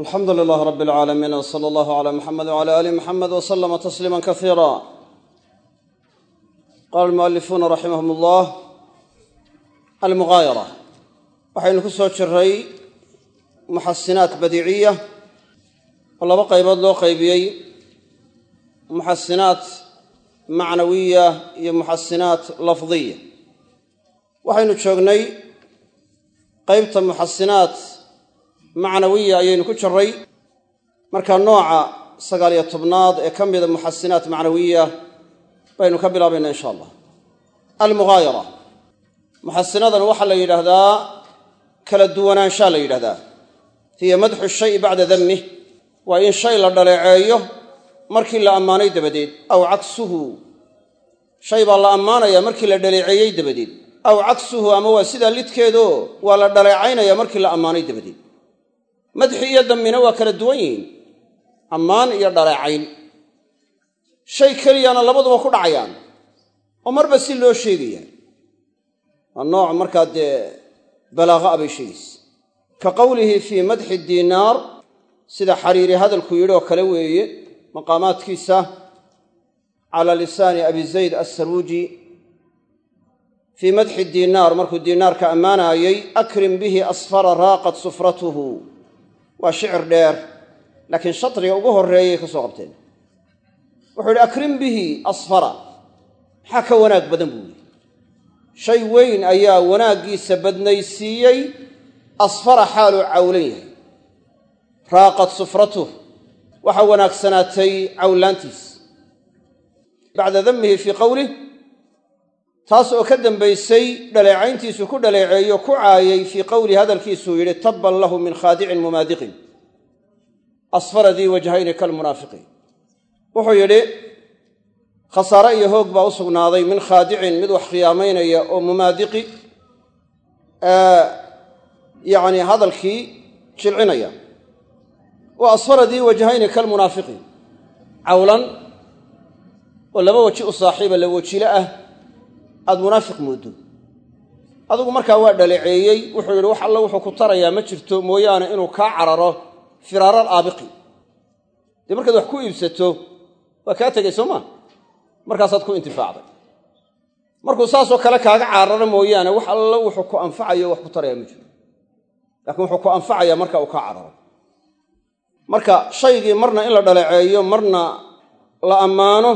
alxamdu lilaah rab alcaalamiin w sala allahu cala muxamed wcala aali muxamed w slama tasliima kasiira qaala almualifuuna raximahum ullah almugaayara waxaynu ku soo jiray muxasinaat badiiciya oo laba qaybood loo qaybiyey. Muxasinaat macnawiya iyo muxasinaat lafdiya waxaynu joognay qaybta muxasinaat macnawiya ayaynu ku jiray marka nooca sagaaliyo tobnaad ee ka mida muxasinaat macnawiya baynu ka bilaabayna insha allah. Almugaayara muxasinadan waxaa la yidhaahdaa kala duwanaanshaa la yidhahdaa hiya madxu shayi bacda damih waa in shay la dhaleeceeyo markii la ammaanay dabadeed aw cagsuhu shay baa la ammaanayaa markii la dhaleeceeyey dabadeed aw cagsuhu ama waa sidaa lidkeedo waa la dhaleecaynaya markii la ammaanay dabadeed madxi iyo dammina waa kala duwan yihiin. Ammaan iyo dhaleecayn. Shay keliyana labaduba ku dhacayaan. Oo marba si loo sheegaya waa nooc markaa dee balaaqa a bay sheegaysa ka qowlihi fii madxi diinaar sida xariiri hadalku yidhi oo kale weeye maqaamaadkiisa cala lisaani abi zayd assaruuji fii madxi diinaar markuu diinaarka ammaanaayey akrim bihi asfara raaqat sufratuhu waa shicir dheer laakiin shadriga ugu horreeyay ka soo qabteen. Wuxuu yidhi akrim bihi asfara maxaa ka wanaag badan? buu yidhi. Shay weyn ayaa wanaaggiisa badnaysiiyey asfara xaaluu cawlan yahay. Raaqat sufratuh waxaa wanaagsanaatay cawlaantiis. Bacda damihi fii qowlih taas oo ka dambaysay dhaleecayntiisu ku dhaleeceeyo ku caayay fii qowlihi hadalkiisuu yidhi tabban lahu min khaadicin mumaadiqin. Asfara dii wajhayni kalmunaafiqiin wuxuu yidhi khasaare iyo hoog baa u sugnaaday min khaadicin mid wax khiyaamaynaya oo mumaadiqi yacni hadalkii jilcinaya. Wa asfara dii wajhayni kalmunaafiqiin cawlan oo laba weji u saaxiiba la wejile ah aada munaafiq mooddo adigu markaa waa dhaleeceeyey wuxuu yidhi wax alle wuxuu ku tarayaa ma jirto mooyaane inuu kaa cararo firaaral aabiqi. Dee markaad wax ku iibsato waa kaa tegay soo maa markaasaad ku intifaacday. Markuu saasoo kale kaaga cararo mooyaane wax alle wuxuu ku anfacayo wax ku tarayaa ma jiro laakiin wuxuu ku anfacayaa marka uu kaa cararo. Marka shaygii marna in la dhaleeceeyo marna la ammaano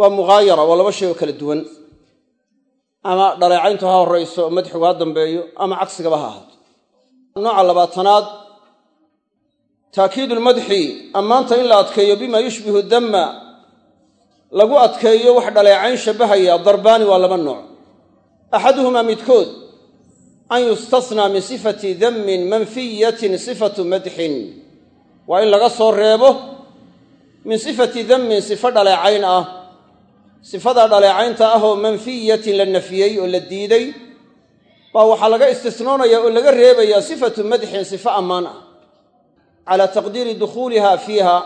waa mugaayara waa laba shay oo kala duwan ama dhaleecayntu ha horrayso madxigu ha dambeeyo ama cagsigaba ha ahaato. Nooca labaatanaad taakiidu lmadxi ammaanta in la adkeeyo bima yushbihu damma lagu adkeeyo wax dhaleecayn shabbahaya darbaani waa laba nooc. Axaduhumaa midkood an yustasnaa min sifati dammin manfiyatin sifatu madxin. Waa in laga soo reebo min sifati dammin sifo dhaleecayn ah sifadaa dhaleecaynta ah oo manfiyatin la nafiyey oo la diiday baa waxaa laga istisnoonaya oo laga reebayaa sifatu madxin sifo ammaan ah. Calaa taqdiiri dukhuuliha fiiha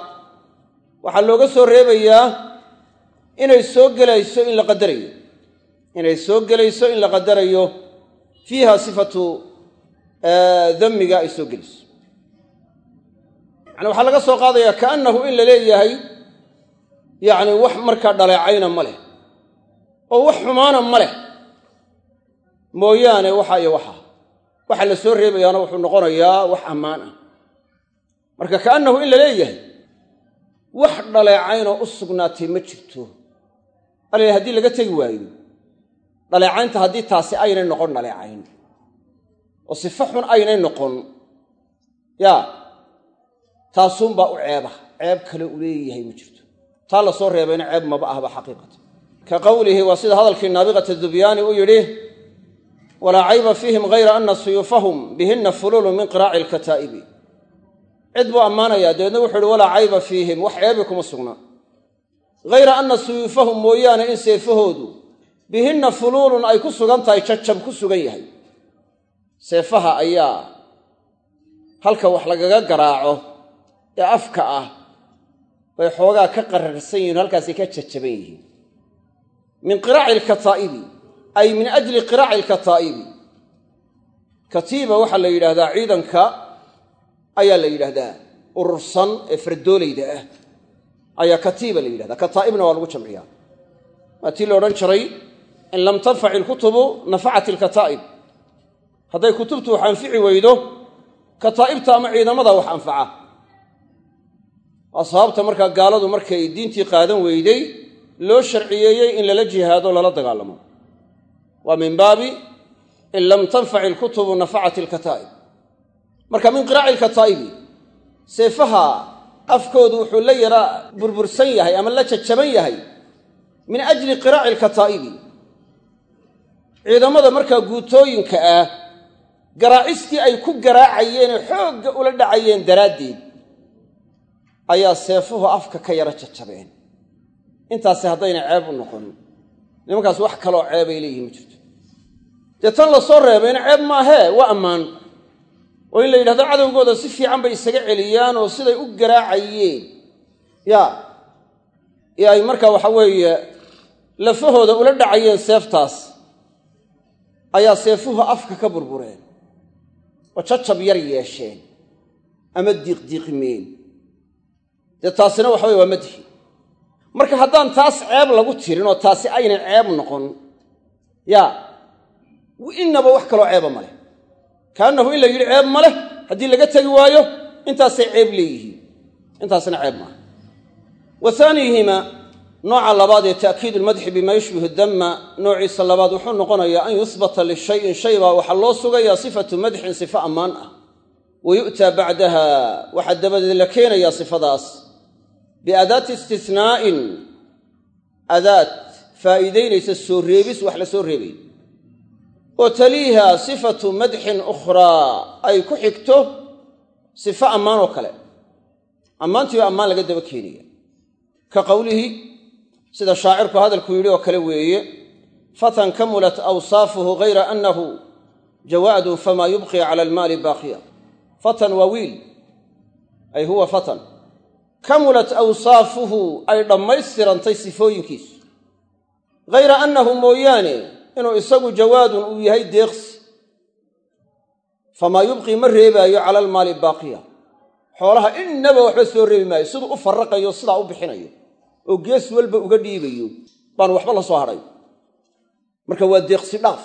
waxaa looga soo reebayaa inay soo gelayso in la qadarayo. Inay soo gelayso in la qadarayo fiiha sifatu dammiga ay soo gelayso. Yani waxaa laga soo qaadayaa kaannahu in la leeyahay yacni wax markaa dhaleecayna ma leh. Oo wax xumaana ma leh. Mooyaane waxa iyo waxa. Waxa la soo reebayaana wuxuu noqonayaa wax ammaan ah. Marka kaannahu in la leeyahay wax dhaleecaynoo u sugnaatay ma jirto. Alal haddii laga tegi waayo dhaleecaynta haddii taasi aynay noqon dhaleecayn. Oo sifo xun aynay noqon yaa taasuunbaa u ceeba ceeb kale u leeyahay ma jirto taa la soo reebayna ceeb maba ahba xaqiiqatan ka qowlihi waa sida hadalkii naabiqata dubyaani uu yidhi walaa cayba fiihim hayra ana suyuufahum bihinna fululu min qiraaci alkataa'ibi cid buu ammaanayaa dabeedna wuxuu ihi walaa cayba fiihim wax ceebi kuma sugnaa hayra anna suyuufahum mooyaane in seefahoodu bihinna fuluulun ay ku sugan tahay jajab ku sugan yahay. Seefaha ayaa halka wax lagaga garaaco ee afka ah bay xoogaa ka qararsan yihiin halkaasay ka jajaban yihiin. Min qiraaci alkataa'ibi ay min ajli qiraaci alkataa'ibi. Katiiba waxaa la yidhaahdaa ciidanka ayaa la yidhaahdaa urursan ee fardoolayda ah. Ayaa katiiba la yidhahda kataa'ibna waa lagu jamciyaa. Waa tii la odhan jiray in lam tanfac ilkutubu nafacat ilkataa'ib hadday kutubtu wax anfici weydo kataa'ibta ama ciidamada wax anfaca waa markaa gaaladu markay diintii qaadan weyday loo sharciyeeyey in lala jihaado lala dagaalamo. Waa min baabi in lam tanfac ilkutubu nafacat ilkataa'ib marka min qiraaci ilkataa'ibi seefaha afkoodu wuxuu la yaraa burbursan yahay ama la jajaban yahay min ajli qiraaci ilkataa'ibi ciidamada markaa guutooyinka ah garaacistii ay ku garaacayeenee xoogga ula dhacayeen daraaddeed ayaa seefuhu afka ka yara jajabeen. Intaasi haddayna ceeb u noqon. Nimankaas wax kaloo ceebay leeyihiin ma jirto. Dee tan la soo reebayna ceeb maahee waa ammaan. Oo in la yidhahdo cadowgooda si fiican bay isaga celiyaan oo siday u garaacayeen. Ya ee ay markaa waxa weeye lafahooda ula dhacayeen seeftaas ayaa seefuhu afka ka burbureen. Oo jajab yar yeesheen ama diiqdiiqmeen dee taasina waxa weye waa madhi marka haddaan taas ceeb lagu tirin oo taasi aynay ceeb noqon yaa innaba wax kaloo ceeba ma leh. Kaannahu in la yidhi ceeb ma leh haddii laga tegi waayo intaasay ceeb leeyihiin. Intaasna ceeb maaha. Wa haaniyihima nooca labaad ee ta'kiid lmadxi bima yushbihu damma noociisa labaad wuxuu noqonayaa an yuhbata lishayin shay baa waxaa loo sugayaa sifatu madxin sifo ammaan ah. Wa yu'taa bacdaha waxaa dabadeed la keenayaa sifadaas biadaati istinaa'in adaad faa'iidaynaysa soo reebis wax la soo reebay oo taliiha sifatu madxin ukhraa ay ku xigto sifo ammaan oo kale ammaantii baa ammaan laga daba keenaya ka qowlihi sida shaacirku hadalku yidhi oo kale weeye fatan kamulat awsaafuhu hayra annahu jawaadun famaa yubqi cala almaali baaqiya fatan waa wiil ay huwa fatan kamulat awsaafuhu ay dhammaystirantay sifooyinkiisu. Hayra annahu mooyaane inuu isagu jawaadun uu yahay deeqsi. Famaa yubqii ma reebaayo cala almaali baaqiya. Xoolaha innaba waxba soo reebi maayo siduu u farraqayo sidaa u bixinayo. Oo gees walba uga dhiibayo baan waxba la soo hadhay marka waa deeqsi dhaaf.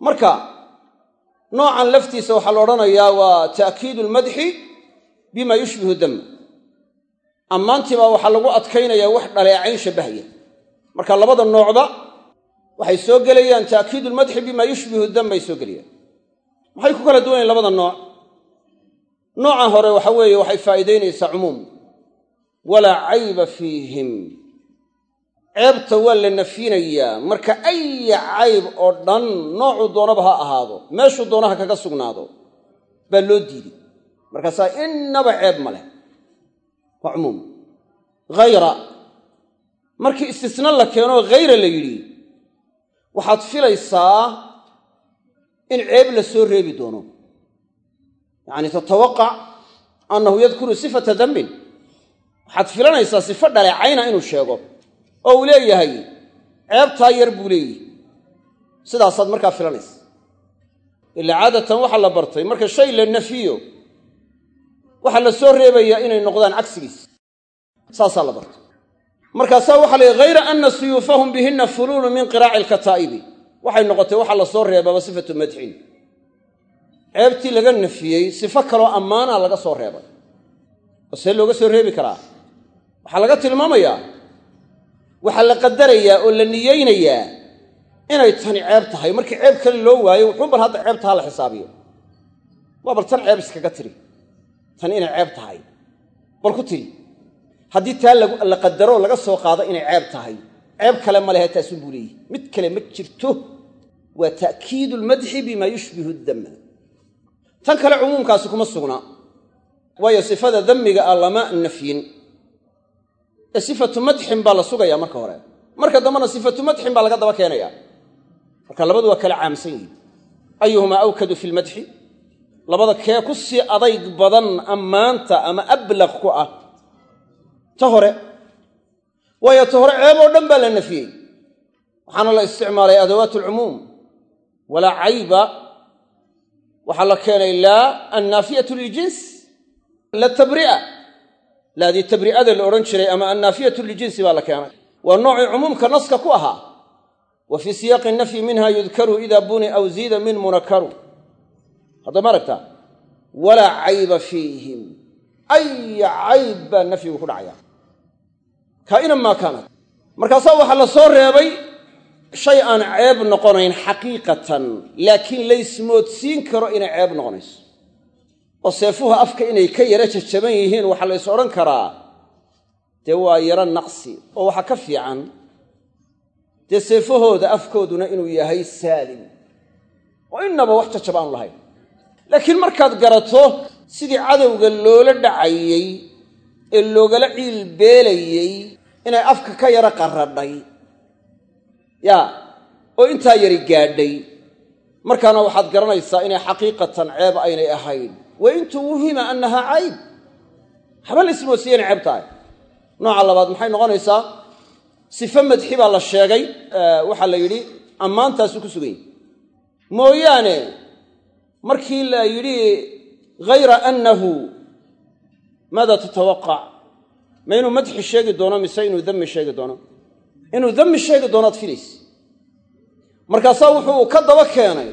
Marka noocan laftiisa waxaa la odhanayaa waa ta'kiidu lmadxi bima yushbihu dama ammaantii baa waxaa lagu adkaynayaa wax dhaleecayn shabbahaya marka labada noocba waxay soo gelayaan ta'kiidu lmadxi bima yushbihu dam bay soo gelayaan. Maxay ku kala duwanyahin labada nooc? Nooca hore waxa weeye waxay faa'iidaynaysaa cumuum. Walaa cayba fiihim. Ceebta waa la nafyinayaa marka aya cayb oo dhan noocuu doonaba ha ahaado meeshuu doonaha kaga sugnaado baa loo diiday markaasaa innaba ceeb ma leh waa cumuum. Hayra markii istisna la keenoo hayra la yidhi waxaad filaysaa in ceeb la soo reebi doono. Yacni tatawaqac annahu yadkuru sifata dambin. Waxaad filanaysaa sifo dhaleecayna inuu sheego oo uu leeyahay ceebtaa yar buu leeyahy sidaasaad markaa filanaysa. Ilaa caadatan waxaa la bartay marka shay la nafiyo waxaa la soo reebayaa inay noqdaan cagsigiis saasaa la bartay markaasaa waxaa layihi hayra anna suyuufahum bihinna fuluulu min qiraaci alkataa'ibi waxay noqotay waxaa la soo reebaba sifatu madxin. Ceebtii laga nafiyey sifo kaloo ammaana laga soo reebay. Oo see looga soo reebi karaa? Waxaa laga tilmaamayaa waxaa la qadarayaa oo la niyeynayaa inay tani ceeb tahay. Markii ceeb kale loo waayo wuxuun bal hadda ceebtaha la xisaabiyo. Waa bal tan ceeb iskaga tiri tan inay ceeb tahay. Bal ku tiri haddii taa la qadaro laga soo qaado inay ceeb tahay ceeb kale ma lehe taasun buu leeyihi mid kale ma jirto. Waa ta'kiidu lmadxi bima yushbihu damma tan kale cumuumkaasi kuma sugna. Waayo sifada dammiga ah nafyin. Ee sifatu madxin baa la sugayaa marka hore. Marka dambena sifatu madxin baa laga daba keenaya marka labadu waa kala caamsan yihiin ayuhumaa awkadu fi lmadxi labada kee ku sii adayg badan ammaanta ama ablaq ku ah. Ta hore waayo ta hore ceeb oo dhan baa la nafiyey. Waxaana la isticmaalay adawaat alcumuum walaa cayba. Waxaa la keenay laa annaafiyatu liljins la tabri'a. Laadii tabri'ada la odhan jiray ama annaafiyatu lijinsi baa la keenay. Waa noocii cumuumka naska ku ahaa. Wa fii siyaaqi nafyi minha yudkaru ida buni aw ziida min munakaru hadda ma aragtaa walaa cayba fiihim. Aya cayb baa nafyigu ku dhacaya. Kaa'inan maa kaanat. Markaasaa waxaa la soo reebay shay aan ceeb noqonayn xaqiiqatan laakiin laysmoodsiin karo inay ceeb noqonayso. Oo seefuhu afka inay ka yara jajaban yihiin waxaa la ys odhan karaa dee waa yaro naqsi oo waxaa ka fiican. Dee seefahooda afkooduna inuu yahay saalim. Oo innaba wax jajab aanu lahayn laakiin markaad garato sidii cadowga loola dhacayey ee loogala ciilbeelayey inay afka ka yaro qarradhay. Yaa oo intaa yari gaadhay. Markaana waxaad garanaysaa inay xaqiiqatan ceeb aynay ahayn. Wa in tuwhima annahaa cayb. Haba la ismoodsiiya inay ceeb tahay. Nooca labaad maxay noqonaysaa? Sifo madxi baa la sheegay waxaa la yidhi ammaantaasuu ku sugan mooyaane markii la yidhi hayra annahu maada tatawaqac ma inuu madxi sheegi doono mise inuu dami sheegi doono? Inuu dami sheegi doonaad filaysa markaasaa wuxuu ka daba keenay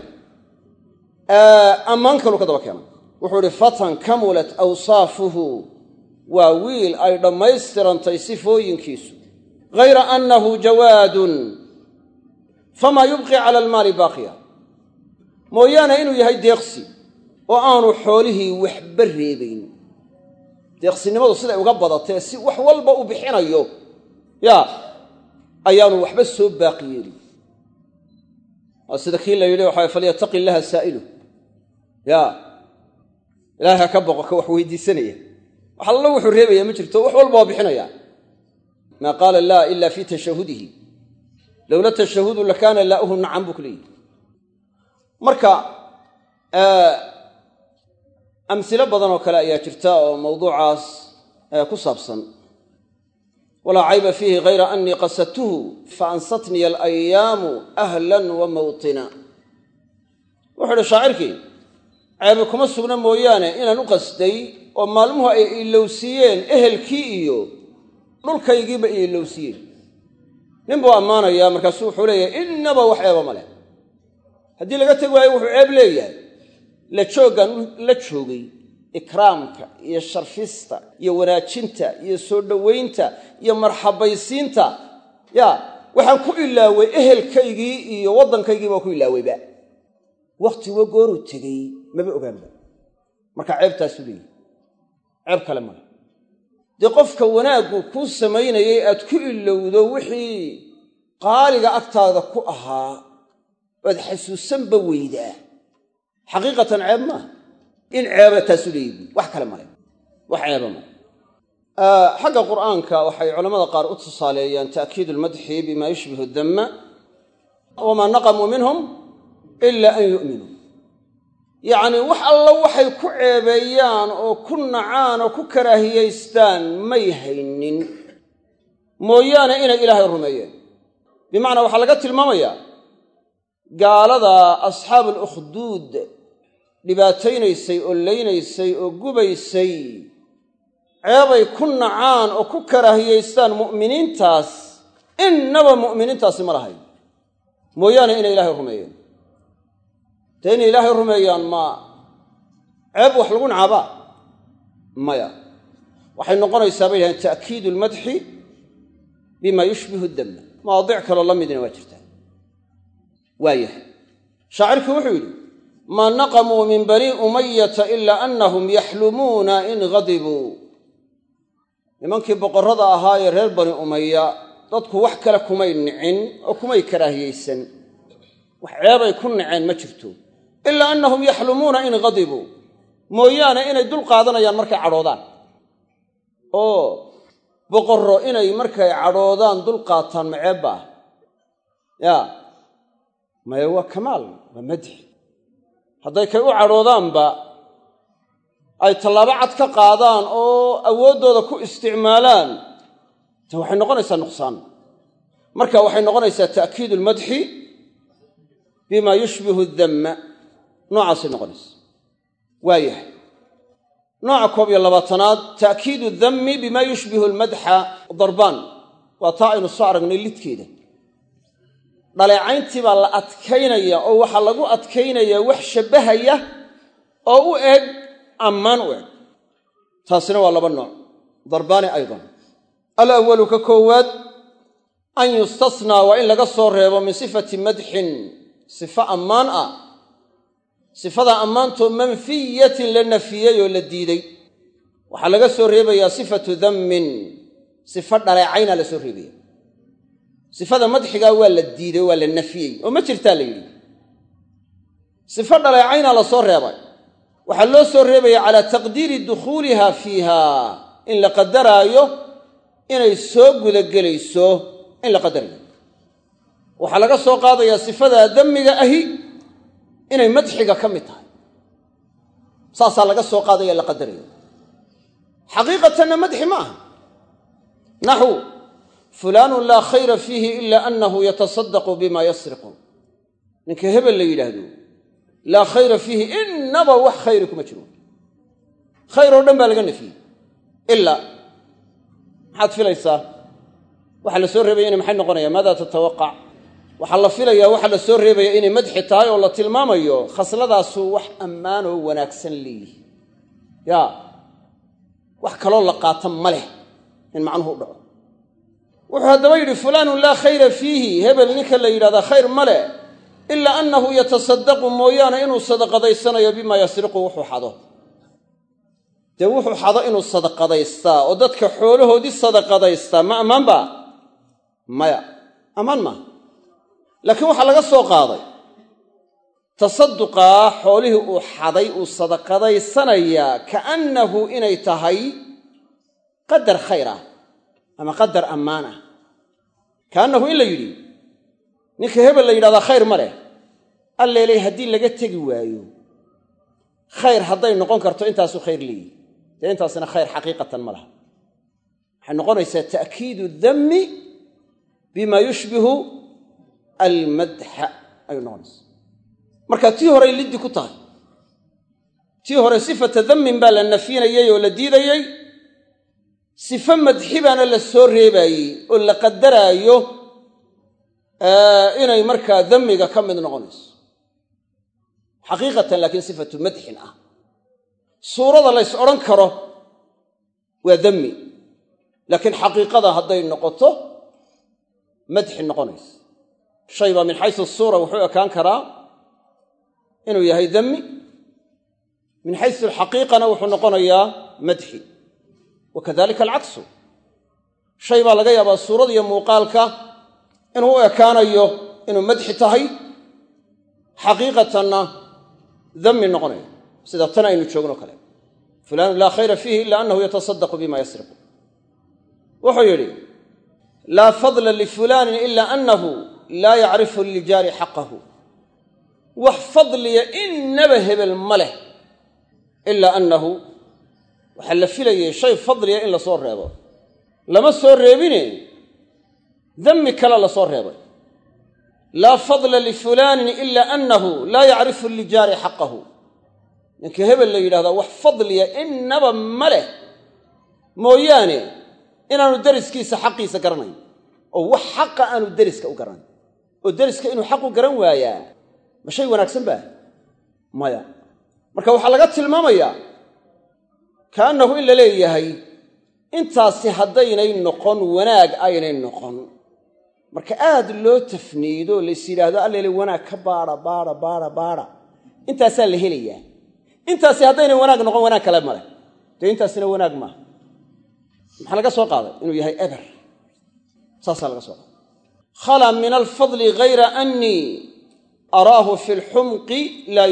ammaan kaluu ka daba keenay. Wuxuu ihi fatan kamulat awsaafuhu. Waa wiil ay dhammaystirantay sifooyinkiisu. Hayra annahu jawaadun famaa yubqi cala almaali baaqiya mooyaane inuu yahay deeqsi oo aanu xoolihii waxba reebayn. Deeqsinimadu siday uga badatee si wax walba u bixinayo yaa ayaanu waxba soo baaqi yeelin waa sida kii la yidhi waxa falyataqi illaha saa'ilu. Ya ilaahay ha ka boqo ka wax weydiisanaya. Wax allo wuxuu reebaya ma jirto wax walba waa bixinaya. Maa qaala laa ila fii tashahudihi. Lowla tashahudu lakaana laa'uhu nacan buu ku leeyihi marka amsilo badan oo kale ayaa jirta oo mawduucaas ku saabsan. Walaa cayba fiihi hayra anii qasadtuhu faansatniya alayaamu ahlan wa mawtina. Wuxuu idhi shaacirkii ceebi kuma sugna mooyaane inaan u qasday oo maalmuhu ay ilowsiiyeen ehelkii iyo dhulkaygiiba i ilowsiiyeen. Nin buu ammaanayaa markaasuu wuxuu leeyahay innaba wax ceeba ma leh haddii laga tegi waayo wuxuu ceeb leeyahay la jooggan la joogay ikraamka iyo sharfista iyo wanaajinta iyo soo dhowaynta iyo marxabaysiinta. Ya waxaan ku ilaaway ehelkaygii iyo waddankaygii baan ku ilaawayba wakhtigo gooruu tegey maba ogaanba marka ceebtaasuu leeyahy ceeb kale male dee qofka wanaaggu kuu samaynayay aad ku ilowdo wixii qaaliga agtaada ku ahaa oad xasuusanba weydaa. Xaqiiqatan ceeb maaha in ceeba taasu leeyihi wax kale male wax ceeba male xagga qur'aanka waxay culamada qaar u tusaaleeyaan ta'kiidu lmadxi bima yushbihu damma wamaa naqamuu minhum ila an yu'minuu yacnii wax alla waxay ku ceebeeyaan oo ku nacaan oo ku karaahiyaystaan may haynin. Mooyaane inay ilaahay rumeeyeen. Bimacnaa waxaa laga tilmaamayaa gaalada asxaabu alukhduud dhibaataynaysay oo laynaysay oo gubaysay ceebay ku nacaan oo ku karaahiyaystaan mu'miniintaas innaba mu'miniintaasi ma lahayn. Mooyaane inay ilaahay rumeeyeen. Dee inay ilaahay rumeeyaan ma ceeb wax lagu nacaabaa maya. Waxay noqonaysaa bay yidhahdeen ta'kiidu almadxi bima yushbihu damma mawaadic kaloo la midna waa jirtaa waayahay. Shaacirkii wuxuu yidhi maa naqamuu min banii umayata ilaa annahum yaxlumuuna in hadibuu nimankii boqorrada ahaa ee reer bani umaya dadku wax kale kumay nicin oo kumay karaahiyeysan wax ceebay ku naceen ma jirto. Ilaa annahum yaxlumuuna in hadibuu mooyaane inay dul qaadanayaan markay cadhoodaan. Oo boqorro inay markay cadhoodaan dul qaataan ma ceebba ah. Yaa maya waa kamaal waa madxi hadday kay u cadhoodaanba ay tallaabo cad ka qaadaan oo awooddooda ku isticmaalaan te waxay noqonaysaa nuqsaan. Marka waxay noqonaysaa ta'kiidu almadxi bima yushbihu damma noocaasay noqonaysa waayahay. Nooca koob iyo labaatanaad ta'kiidu dammi bima yushbihu almadxa darbaan. Waa taa aynu soo aragnay lidkeeda dhaleecayntii baa la adkaynaya oo waxaa lagu adkaynayaa wax shabbahaya oo u eg ammaan u eg. Taasina waa laba nooc. Darbaani aydan. Alawalu ka koowaad an yustasnaa waa in laga soo reebo min sifati madxin. Sifo ammaan ah. Sifada ammaantoo manfiyatin la nafiyey oo la diiday. Waxaa laga soo reebayaa sifatu dammin. Sifo dhaleecayna la soo reebaya sifada madxigaa waa la diiday waa la nafiyey oo ma jirtaa la yidhi. Sifo dhaleecayna la soo reebay. Waxaa loo soo reebaya calaa taqdiiri dukhuuliha fiiha in la qadaraayo inay soo gudagelayso in la qadarayo waxaa laga soo qaadayaa sifadaa dammiga ahi inay madxiga ka mid tahay. Saasaa laga soo qaadaya la qadarayo xaqiiqatanna madxi ma aha. Naxu fulaanun laa khayra fiihi ila annahu yatasaddaqu bima yasriqu. Ninka hebel la yidhaahdo laa khayra fiihi innaba wax khayri kuma jiro. Khayr oo dhan baa laga nafiyey. Ilaa maxaad filaysaa? Waxaa la soo reebaya inay maxay noqonaya? Maada tatawaqac? Waxaa la filayaa waxaa la soo reebaya inay madxi tahay oo la tilmaamayo khasladaasu wax ammaanoo wanaagsan leeyihi yaa wax kaloo la qaata ma leh in macnuhu wuxuu haddaba yidhi fulaanun laa khayra fiihi. Hebel ninka la yidhahdaa khayr ma leh ilaa annahu yatasaddaqu mooyaane inuu sadaqadaysanayo bimaa yasriqu wuxuu xado. Dee wuxuu xado inuu sadaqadaystaa oo dadka xoolahoodii sadaqadaystaa. Ma ammaan baa maya ammaan maaha laakiin waxaa laga soo qaaday tasadduqaa xoolihii uu xaday uu sadaqadaysanayaa kaannahu inay tahay qadar khayr ah ama qadar ammaan ah kaannahu in la yidhi ninka hebel la yidhahdaa khayr ma leh. Alleelay haddii laga tegi waayo khayr hadday noqon karto intaasu khayr leeyihi dee intaasina khayr xaqiiqatan ma laha. Waxay noqonaysaa ta'kiidu dammi bima yushbihu almadxa ayuu noqonaysaa. Marka tii horey liddi ku tahay. Tii hore sifata dammin baa la nafyinayey oo la diidayey sifo madxi baana la soo reebaayey oo la qadaraayo inay markaa dammiga ka mid noqonayso. Xaqiiqatan laakiin sifatu madxin ah. Suurada lays odhan karo waa dammi laakiin xaqiiqada hadday noqoto madxi noqonayso. Shay baa min xaysu suura wuxuu ekaan karaa inuu yahay dammi min xaysu alxaqiiqana wuxuu noqonayaa madxi wa kadalika shay baa laga yaabaa suurada iyo muuqaalka inuu u ekaanayo inuu madxi tahay xaqiiqatanna dammi noqonayo sida tan aynu joogno kale fulaanu laa khayra fiihi ila annahu yatasaddaqu bima yasriqu wuxuu yidhi laa fadla lifulaanin ila annahu laa yacrifu lijaari xaqahu wax fadliya innaba hebel ma leh ilaa annahu waxaa la filayay shay fadliya in la soo reebo. Lama soo reebine. Dammi kale la soo reebay. Laa fadla lifulaanin ila annahu laa yacrifu lijaari xaqahu. Ninka hebel la yidhahdaa wax fadliya innaba ma leh. Mooyaane inaanu deriskiisa xaqiisa garanayn. Oo wax xaqa aanu deriska u garanayn. Oo deriska inuu xaq u garan waayaa. Ma shay wanaagsan baa? Maya. Marka waxaa laga tilmaamayaa kaannahu in la leeyahay intaasi haddaynay noqon wanaag aynay noqon. Marka aad loo tafniido lays yidhaahdo allele wanaag ka baadha baadha baadha baadha intaasaa la helayaa. Intaasi haddaynay wanaag noqon wanaag kale male dee intaasina wanaag maaha maxaa laga soo qaaday? Inuu yahay eber. Saasaa laga soo qaaday. Khala min alfadli hayra annii araahu fi lxumqi laa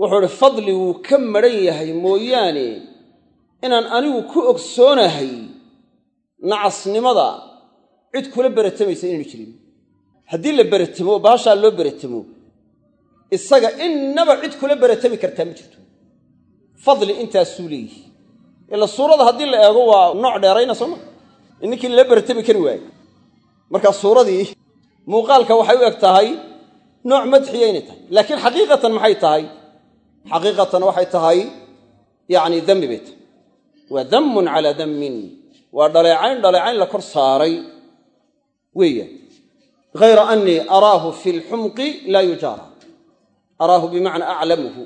wuxuu idhi fadli wuu ka madhan yahay mooyaane inaan anigu ku ogsoonahay nacasnimada. Cid kula beratamaysa inaynu jirin. Haddii la beratamo baashaa loo beratamo isaga innaba cid kula beratami kartaa ma jirto. Fadli intaasuu leeyihi ila suurada haddii la eego waa nooc dheerayna sooma in ninkii lala beratami kari waaye marka suuradii muuqaalka waxay u eg tahay nooc madxiya inay tahay. Laakiin xaqiiqatan maxay tahay xaqiiqatan waxay tahay yacni dembi bay tahay waa dammun calaa dammin. Waa dhaleecayn dhaleecayn la kor saaray weeyaan hayra annii araahu fi lxumqi laa yujaara. Araahu bimacnaa aclamuhu.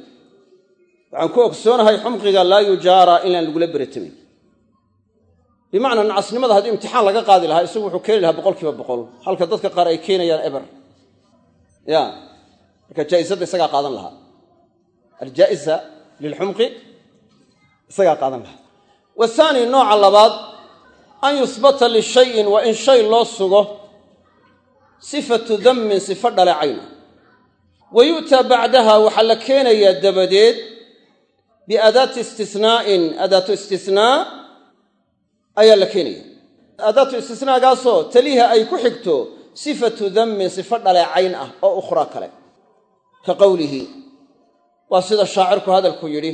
Waxaan ku ogsoonahay xumqiga laa yujaara inaan lagula beratamayn bimacnaa nacasnimada haddii imtixaan laga qaadi lahaa isagu wuxuu keeni lahaa boqol kiiba boqol. Halka dadka qaar ay keenayaan eber. Ya marka jaa'isadda isagaa qaadan lahaa aljaa'isa lilxumqi isagaa qaadan lahaa wahaani nooca labaad an yusbata lishayin waa in shay loo sugo sifatu dammin sifo dhaleecayna wa yu'taa bacdaha waxaa la keenayaa dabadeed biaadaati istinaa'in adaatu istinaa ayaa la keenaya aadaatu istisnaagaasoo taliha ay ku xigto sifatu dammin sifo dhaleecayn ah oo ukhraa kale ka qowlihi waa sida shaacirku hadalku yidhi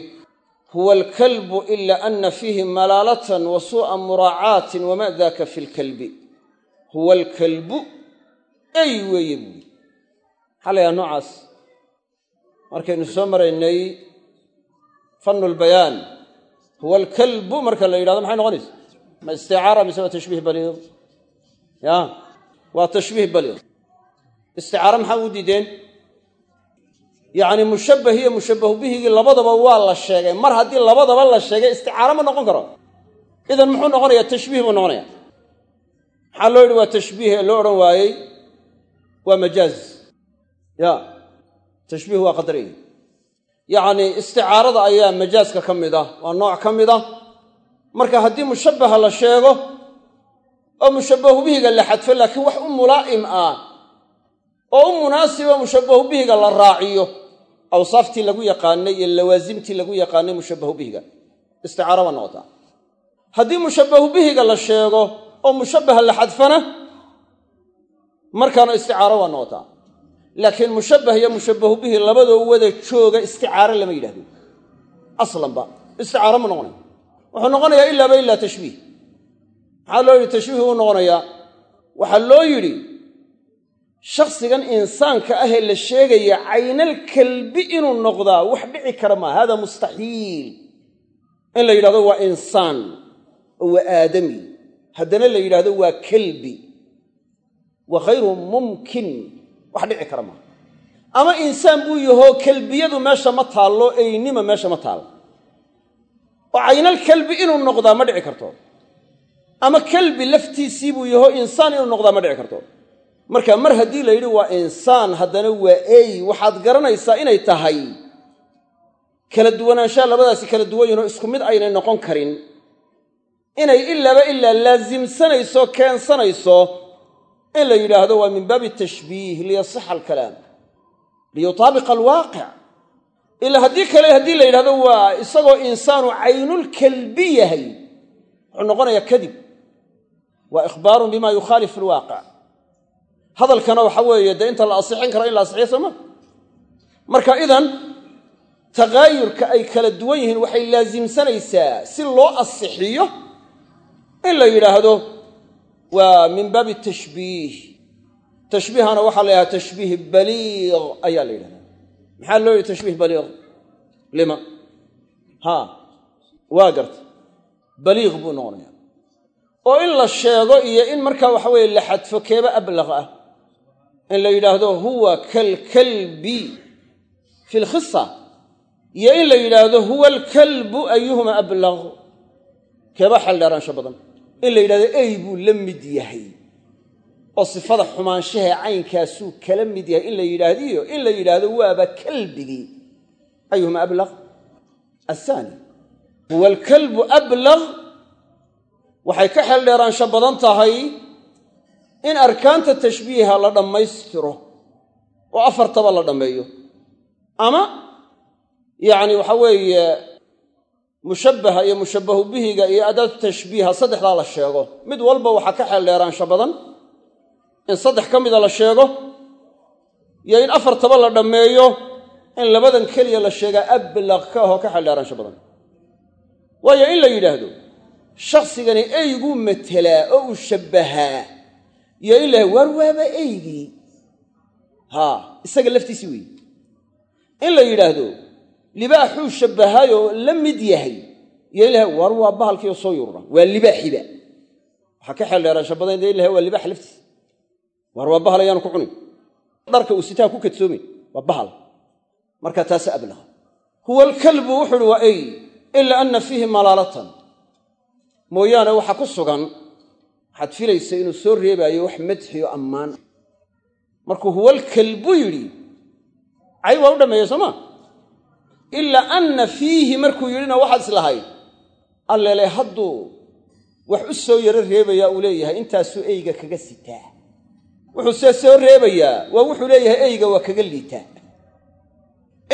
huwa alkalbu ila ana fiihi malaalatan wa suu'a muraacaatin wama daka fi lkalbi huwa alkalbu ey weeye la yahaa noocaas? Markaynu soo maraynay fannu lbayaan huwa alkalbu marka la yidhahdo maxay noqonaysa? Ma isticaara mise waa tashbiih baliid ya waa tashbiih baliid isticaaro maxaa u diideen yacni mushabbah iyo mushabbahu bihigii labadaba waa la sheegay. Mar haddii labadaba la sheegay isticaaro ma noqon karo. Idan muxuu noqonayaa? Tashbiih buu noqonaya maxaa loo yidhi waa tashbiih ee loo odhan waayey? Waa majaaz. Ya tashbiih waa qadariy yacni isticaarada ayaa majaaska ka mid ah waa nooc ka mid ah. Marka haddii mushabbaha la sheego oo mushabbahu bihiga la xadfo laakiin wax u mulaa'im ah oo u munaasiba mushabbahu bihiga la raaciyo awsaaftii lagu yaqaanay iyo lawaasimtii lagu yaqaanay mushabbahu bihiga. Isticaaro waa noqotaa. Haddii mushabbahu bihiga la sheego oo mushabbaha la xadfana markaana isticaaro waa noqotaa. Laakiin mushabbah iyo mushabbahu bihi labadoo wada jooga isticaaro lama yidhahdo. Aslanba isticaaro ma noqonay. Wuxuu noqonayaa ilaaba ilaa tashbiih. Maxaa loo yidhi tashbiih uu noqonayaa? Waxaa loo yidhi shakhsigan insaanka ahee la sheegaya caynal kalbi inuu noqdaa wax dhici kara maa hada mustaxiil. In la yidhahdo waa insaan oo waa aadami. Haddana la yidhahdo waa kalbi. Wa khayru mumkin wax dhici kara maa ama insaan buu yahoo kalbiyadu meesha ma taallo eynima meesha ma taallo oo caynal kalbi inuu noqdaa ma dhici karto. Ama kalbi laftiisii buu yahoo insaan inuu noqdaa ma dhici karto marka mar haddii la yidhi waa insaan haddana waa ey waxaad garanaysaa inay tahay. Kala duwanaanshaha labadaasi kala duwan yihinoo isku mid aynay noqon karin. Inay ilaaba ilaa laasimsanayso keensanayso in la yidhaahdo waa min baabi tashbiih liyasixa alkalaam liyutaabiqa alwaaqic. Ilaa haddii kale haddii la yidhahdo waa isagoo insaanu caynulkalbi yahay wuxuu noqonayaa kadib. Waa ikhbaarun bima yukhaalifu alwaaqic hadalkana waxa weeye dee inta la asixin karo in la asixiyo sooma marka idan takaayurka ay kala duwan yihiin waxay laasimsanaysaa si loo asixiyo in la yidhaahdo waa min baabi tashbiih. Tashbiihana waxaa la yidhahda tashbiih baliiq ayaa la yidhahda maxaa loo yihi tashbiih baliiq? Lima. Ha. Waa garta. Baliiq buu noqonaya oo in la sheego iyo in markaa waxa weeye la xadfo keeba ablaq ah in la yidhaahdo huwa kalkalbi fi lkhisa iyo in la yidhaahdo huwa alkalbu ayuhuma ablaq keeba xeldheeraansho badan. In la yidhahdo ey buu la mid yahay oo sifada xumaanshahee caynkaasuu kala mid yahay. In la yidhaahdiyo in la yidhaahdo waaba kalbigii ayuhuma ablaq ahaani huwa alkalbu ablaq waxay ka xeeldheeraansho badan tahay in arkaanta tashbiiha la dhammaystiro oo afartaba la dhammeeyo. Ama yacni waxa weeye mushabbaha iyo mushabbahu bihiga iyo adaatu tashbiiha saddexdaa la sheego. Mid walba waxaa ka xeeldheeraansho badan in saddex ka mida la sheego iyo in afartaba la dhammeeyo in labadan keliya la sheegaa ablaq ka ka xeeldheeraansho badan. Waayo in la yidhaahdo shakhsigani eyguu matelaa oo uu shabbahaa iyo in la waar waaba eygii haa isaga laftiisii weeye in la yidhaahdo libaaxuu shabbahay oo la mid yahay. Iyo ilahay war waa bahalkiio soo yurura. Waa libaaxiba. Waxaa ka xeeldheeraan shabadayn dee ilahay waa libaax laftiisa war waa bahal ayaanu ku cunin. Dharka uu sitaa ku kadsoomin waa bahal. Marka taase ablaha. Huwa alkalbu wuxu uhi waa ey ila ana fiihi malaalatan. Mooyaane waxaa ku sugan waxaad filaysa inuu soo reebaayo wax madxiyo ammaan. Markuu huwa alkalbu yidhi cay waa u dhameeya soo maa ilaa anna fiihi markuu yidhina waxaad islahayd allele hadduu wax u soo yaro reebayaa uu leeyahay intaasuu eyga kaga sitaa. Wuxuu see soo reebayaa waa wuxuu leeyahay eyga waa kaga liitaa.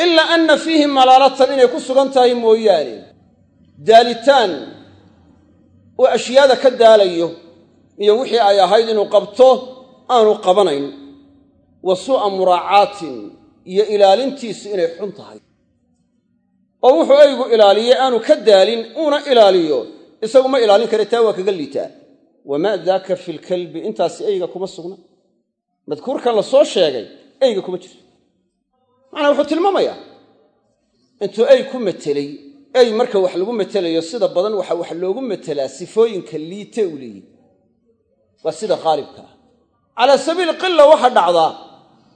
Ilaa anna fiihi malaalatan inay ku sugan tahay mooyaane. Daalitaan uu ashyaada ka daalayo iyo wixii ay ahayd inuu qabto aanu qabanayn. Wa suu'a muraacaatin iyo ilaalintiisu inay xun tahay. Oo wuxuu eygu ilaaliyey aanu ka daalin uuna ilaaliyo isagu ma ilaalin kare taa waa kaga liitaa. Wamaa daaka fi lkalbi intaasi eyga kuma sugna. Madkuurkan la soo sheegay eyga kuma jirto macnaa wuxuu tilmaamayaa intuu ey ku matelay ey marka wax lagu metelayo sida badan waxa wax loogu metelaa sifooyinka liite uu leeyihi waa sida qaalibka ah. Calaa sabiili qila waxaa dhacdaa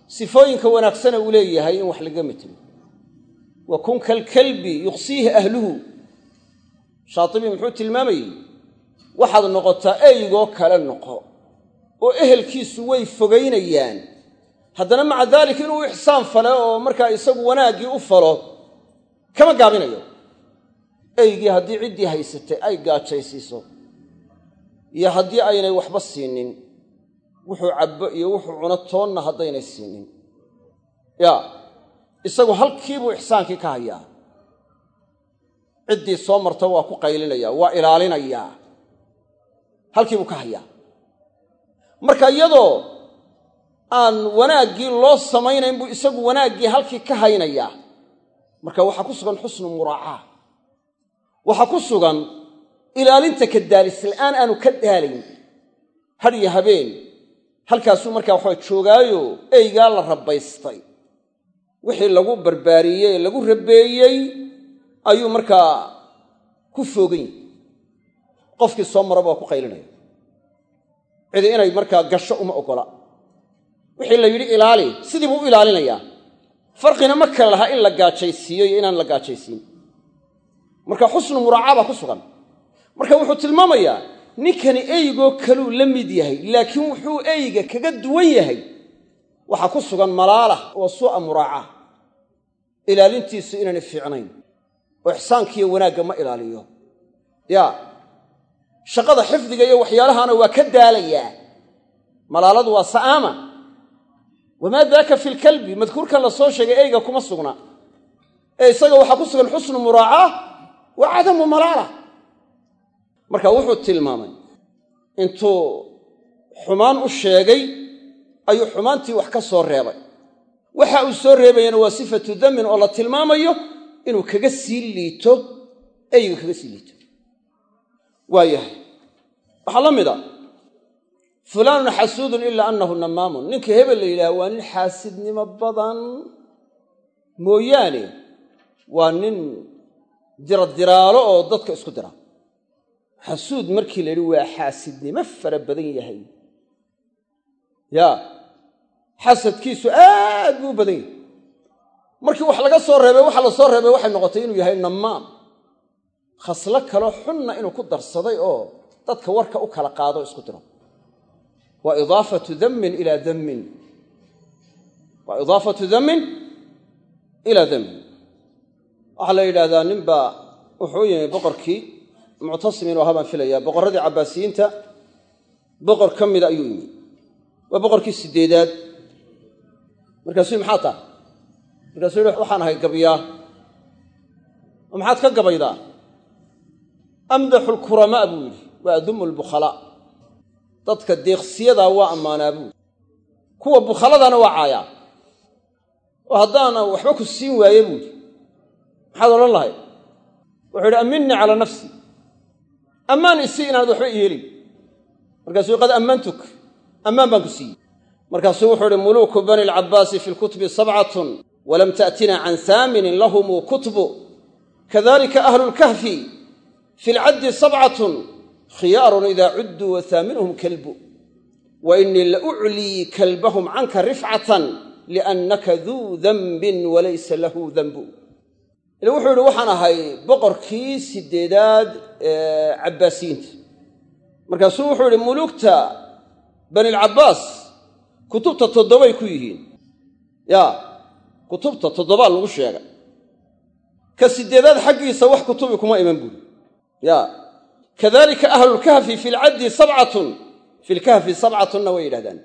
sifooyinka wanaagsana uu leeyahay in wax lagaga metelo. Wa kun kalkalbi yuqsiihi ahluhu. Shaatibi muxuu tilmaamayey? Waxaad noqotaa eygoo kale noqo oo ehelkiisu way fogaynayaan. Haddana maca daalika inuu ixsaan fale oo markaa isagu wanaaggii u falo kama gaabinayo. Eygii haddii ciddii haysatay ay gaajaysiiso iyo haddii aynay waxba siinin wuxuu cabbo iyo wuxuu cuno toonna haddaynay siinin. Yaa isagu halkiibuu ixsaankii ka hayaa. Ciddii soo marta waa ku qaylinaya waa ilaalinayaa halkiibuu ka hayaa. Marka iyadoo aan wanaaggii loo samaynayn buu isagu wanaaggii halkii ka haynayaa. Marka waxaa ku sugan xusnu muraacaa waxaa ku sugan ilaalinta ka daalisla'aan aanu ka daalayn had iyo habeen halkaasuu markaa waxaa joogaayo eygaa la rabbaystay. Wixii lagu barbaariyey ee lagu rabeeyey ayuu markaa ku foogan yahy qofkii soo maraba waa ku qaylinaya. Cidi inay markaa gasho uma oggola wixii la yidhi ilaali sidii buu u ilaalinayaa farqina ma kale lahaa in la gaajaysiiyo iyo inaan la gaajaysiin. Marka xusnu muraacaa baa ku sugan marka wuxuu tilmaamayaa ninkani eygoo kaluu la mid yahay laakiin wuxuu eyga kaga duwan yahay. Waxaa ku sugan malaala oo suu'a muraaca ilaalintiisu inaanay fiicnayn. Oo ixsaankiiyo wanaagga ma ilaaliyo. Yaa shaqada xifdiga iyo waxyaalahaana waa ka daalayaa malaaladu waa sa'aama. Wamaa daaka fi lkalbi madkuurkan la soo sheegay eyga kuma sugna. Ee isaga waxaa ku sugan xusnu muraacaa wa cadamu malaala marka wuxuu tilmaamay intuu xumaan u sheegay ayuu xumaantii wax ka soo reebay. Waxa uu soo reebayana waa sifatu damin oo la tilmaamayo inuu kaga sii liito eyga kaga sii liito. Waa yahay waxaa la mid a fulaanun xasuudun ilaa annahu namaamun. Ninka hebel la yidhaha waa nin xaasidnimo badan. Mooyaane waa nin diradiraalo oo dadka isku dira xasuud markii la yidhi waa xaasidnimo fara badan yahay. Yaa xasadkiisu aad buu badan yahay. Markii wax laga soo reebay waxa la soo reebay waxay noqotay inuu yahay namaam. Khaslo kaloo xunna inuu ku darsaday oo dadka warka u kala qaado isku diro. Waa idaafatu dammin ilaa dammin. Waa idaafatu dammin ilaa dammin. Waxaa la yidhaahdaa ninbaa wuxuu yimi boqorkii muctasim inuu ahaa baan filayaa boqorradii cabbaasiyiinta boqor ka mida ayuu yimi waa boqorkii sideedaad markaasuu maxaa tahay? Markaasuu yihi waxaan ahay gabyaa oo maxaad ka gabaydaa? Amdaxu lkuramaa buu yidhi waa adumu lbukhalaa dadka deeqsiyadaa waa ammaanaa buu kuwa bukhaladaana waa caayaa. Oo haddaana waxba ku siin waaye buu yidhi. Maxaad odhan lahayd? Wuxuu yidhi amminnii calaa nafsi ammaan isii inaanad waxba iyeelin markaasuu qad ammantuk. Ammaan baan ku siiyey. Markaasuu wuxuu ihi muluuku bani alcabbaasi fi lkutubi sabcatun walam ta'tina can haaminin lahumuu kutbu. Kadalika ahlu lkahfi fi lcaddi sabcatun khiyaarun idaa cudduu wa haaminuhum kalbu. Wa inii la uclii kalbahum canka rifcatan liannaka duu danbin walaysa lahu danbu ila wuxuu yidhi waxaan ahay boqorkii sideedaad ee cabbaasiyiinta markaasuu wuxuu yidhi mulugta banilcabbaas kutubta toddobay ku yihiin. Yaa kutubta toddobaa lagu sheegay. Ka sideedaad xaggiisa wax kutubi kuma iman buuri ya kadalika ahlulkahfi fi lcaddi sabcatun fi lkahfi sabcatunna way yidhahdaan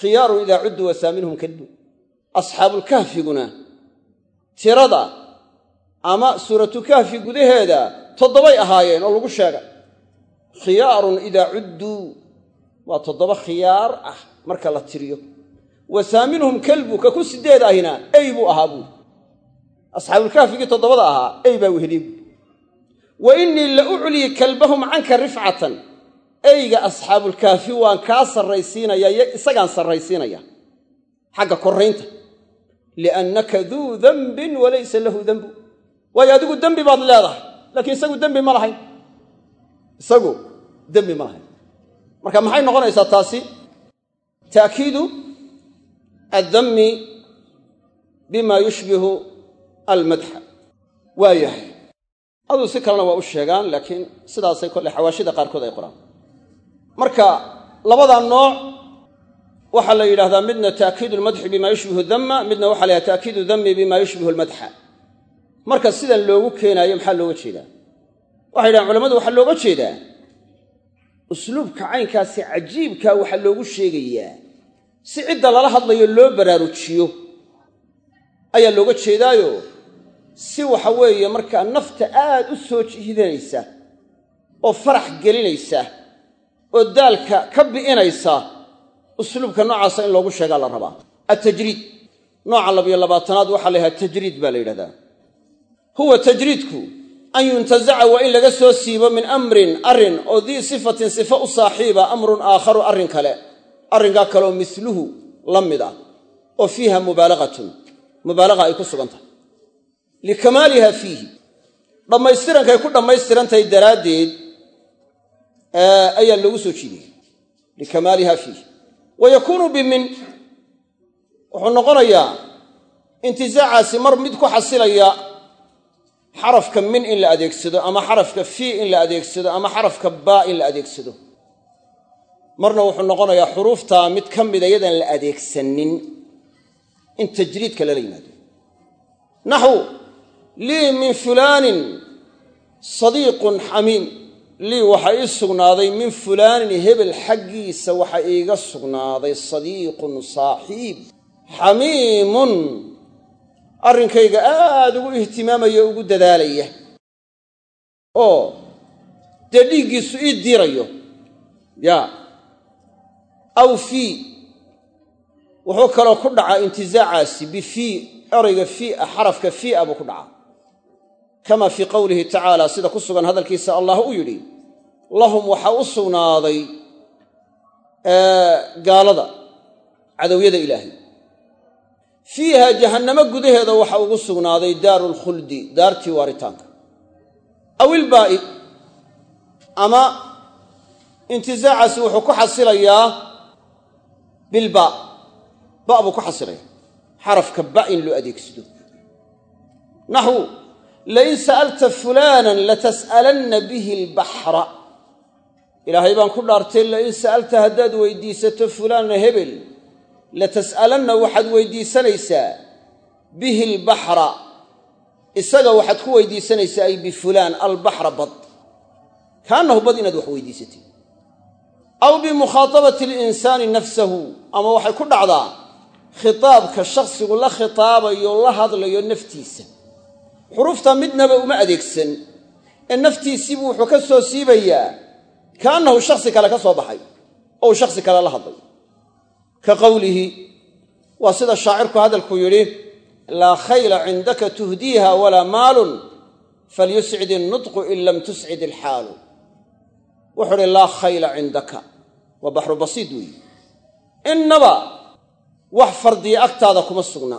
khiyaarun idaa cudduu wa saaminhum kalbu asxaabulkahfiguna tirada ama suuratu kahfi gudaheeda toddobay ahaayeen oo lagu sheegay. Khiyaarun idaa cudduu waa toddoba khiyaar ah marka la tiriyo. Wa saaminhum kalbu ka ku sideed ahina ey buu ahaa buuri asxaabulkahfigii toddobada ahaa ey baa weheliye buuri wa innii la uclii kalbahum canka rifcatan. Eyga asxaabulkaafi waan kaa sarraysiinaya yo isagaan sarraysiinaya. Xagga korraynta. Liannaka duu danbin walaysa lahu danbu waayo adigu dembi baad leedahay laakiin isagu dembi ma lahayn. Isagu dembi ma lahayn. Marka maxay noqonaysaa taasi? Ta'kiidu addammi bima yushbihu almadxa waa yahay. Aduu si kalena waa u sheegaan laakiin sidaasay kolle xawaashida qaarkood ay qoraan. Marka labadaa nooc waxaa la yidhahdaa midna ta'kiidu lmadxi bima yushbihu damma midna waxa la yidhahda ta'kiidu dammi bima yushbihu almadxa marka sidan loogu keenaayo maxaa looga jeedaa? Waxay yidhahaan culamadu waxaa looga jeedaa. Usluubka caynkaasi cajiibkaa waxaa loogu sheegayaa. Si cidda lala hadlayo loo baraarujiyo. Ayaa looga jeedaayo. Si waxa weeye markaa nafta aad u soo jihidanaysa oo farax gelinaysa oo daalka ka bi'inaysa usluubka noocaasa in loogu sheegaa la rabaa. Attajriid nooca labiyo labaatanaad waxaa la yidhaha tajriid baa la yidhahdaa huwa tajriidku an yuntazaca waa in laga soo siibo min amrin arrin oo dii sifatin sifa u saaxiiba amrun aakharu arrin kale. Arrinkaa kaleoo miluhu la mid ah oo fiiha mubaalaqatun mubaalaqa ay ku sugan tahay. Likamaaliha fiihi. Dhammaystirankay ku dhammaystirantahay daraaddeed ayaa loogu soo jiidiyey. Likamaaliha fiihi. Wa yakuunu bimin wuxuu noqonayaa intizaacaasi mar mid ku xasilaya xarafka min in la adeegsado ama xarafka fii in la adeegsado ama xarafka baa in la adeegsado. Marna wuxuu noqonayaa xuruuftaa mid ka mida yadaan la adeegsanin. In tajriidka lala yimaado. Naxwu lii min fulaanin sadiiqun xamiim. Lii waxaa ii sugnaaday min fulaanin hebel xaggiisa waxaa iiga sugnaaday sadiiqun saaxiib. Xamiimun arrinkayga aad ugu ihtimaamaya ugu dadaalaya. Oo dee dhiiggiisu ii diirayo. Yaa aw fii wuxuu kaloo ku dhacaa intizaacaasi bifii erayga fiia xarafka fiia buu ku dhacaa. Kama fii qowlihi tacaala sida ku sugan hadalkiisa allah u yidhi lahum waxaa u sugnaaday gaalada cadowyada ilaahay fiiha jahannamo gudaheeda waxaa ugu sugnaaday daaru lkhuldi daartii waaritaanka. Aw ilbaa'i ama intizaacaasi wuxuu ku xasilayaa bilbaa ba buu ku xasilaya xarafka ba in loo adeegsado. Naxwu lain sa'alta fulaanan latas'alanna bihi albaxra ilaahay baan ku dhaartay lain sa'alta haddaad weydiisato fulaana hebel latas'alanna waxaad weydiisanaysaa bihi albaxra. Isaga waxaad ku weydiisanaysaa ay bifulaan albaxra bad. Kaannahu bad inaad wax weydiisatid. Aw bimukhaatabati alinsaani nafsahu ama waxay ku dhacdaa khitaabka shakhsigu la khitaabayo la hadlayo naftiisa. Xuruufta midnaba uma adeegsan ee naftiisiibuu wuxuu ka soo siibayaa kaannahu shakhsi kale ka soo baxay oo uu shakhsi kale la hadlayo ka qowlihi waa sida shaacirku hadalku yidhi laa khayla cindaka tuhdiiha walaa maalun falyuscid innutqu in lam tuscid ilxaalu wuxuu uhi laa khayla cindaka. Waa baxru basiid weeye innaba wax fardiya agtaada kuma sugna.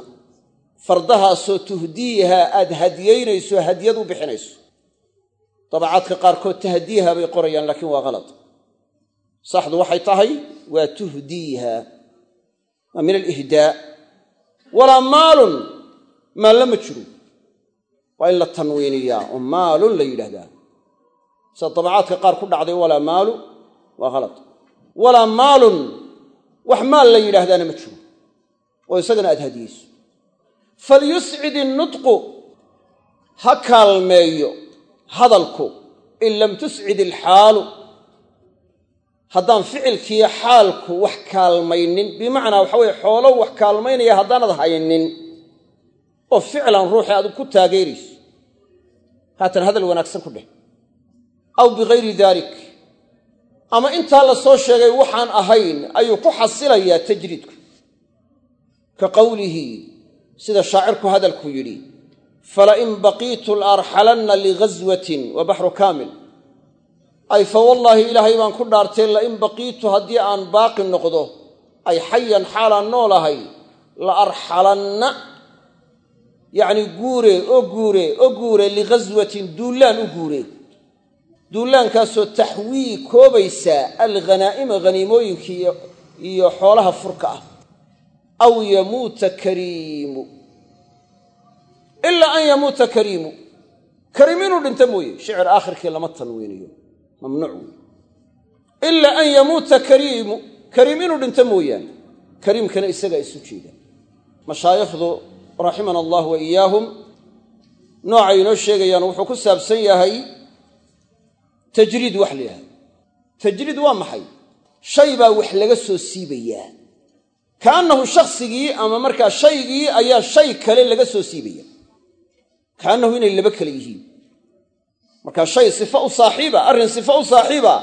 Fardahaasoo tuhdiiha aad hadiyaynayso hadiyad u bixinayso. Dabacaadka qaarkood tahdiiha bay qorayaan laakiin waa kalad saxdu waxay tahay waa tuhdiiha waa min alihdaa. Walaa maalun maalle ma jiro. Waa in la tanwiiniyaa oo maalun la yidhaahdaa. Sida dabacaadka qaar ku dhacday walaa maalu waa kalad walaa maalun wax maal la yidhaahdaana ma jiro. Oo isagana aad hadiyeyso falyuscid innutqu ha kaalmeeyo hadalku in lam tuscid ilxaalu haddaan ficilkiiyo xaalku wax kaalmaynin bimacnaa waxa weye xoolo wax kaalmaynaya haddaanad haynin oo ficlan ruuxii aad ku taageerayso haatan hadal wanaagsan ku dheh. Aw bigayri dalik. Ama intaa la soo sheegay waxaan ahayn ayuu ku xasilayaa tajriidku. Ka qowlihi sida shaacirku hadalku yidhi falain baqiitu laarxalanna lighaswatin wa baxru kaamil ay fa wallaahi ilaahay baan ku dhaartay lain baqiitu haddii aan baaqi noqdo ay xayan xaalaan noolahay la arxalanna yacni guure oo guure oo guure lighaswatin duullaan u guure. Duullaankaasoo taxwii koobaysa alghanaa'ima haniimooyinkii iyo xoolaha furka ah. Aw yamuuta kariimu. Ilaa an yamuuta kariimu. Kariim inuu dhinto mooye shicir aakhirkii lama tanwiiniyo mamnuuc. Wey ilaa an yamuuta kariimu kariim inuu dhinto mooyaane. Kariimkana isagaa isu jeeda mashaayikhdu raximana allah wa iyaahum noocay inoo sheegayaan wuxuu ku saabsan yahay tajriid wax la yidhahdo tajriid waa maxay? Shay baa wax laga soo siibayaa kaannahu shaksigii ama markaa shaygii ayaa shay kale laga soo siibaya. Kaannahu inay laba kale yihiin markaa shay sifa u saaxiiba arrin sifa u saaxiiba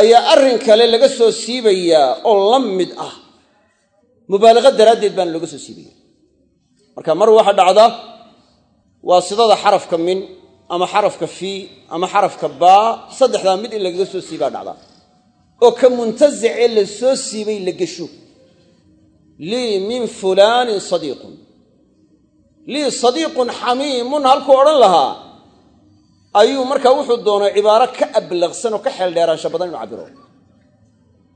ayaa arrin kale laga soo siibayaa oo la mid ah. Mubaalaqa daraaddeed baana looga soo siibaya. Marka mar waxa dhacda waa sidada xarafka min ama xarafka fii ama xarafka baa saddexdaa mid in lagaga soo siibaa dhacda. Oo ka muntasicee la soo siibay la gesho. Lii min fulaanin sadiiqun. Lii sadiiqun xamiimun halkuu odhan lahaa ayuu markaa wuxuu doonay cibaaro ka ablaqsan oo ka xeeldheeraansha badan inu cabiro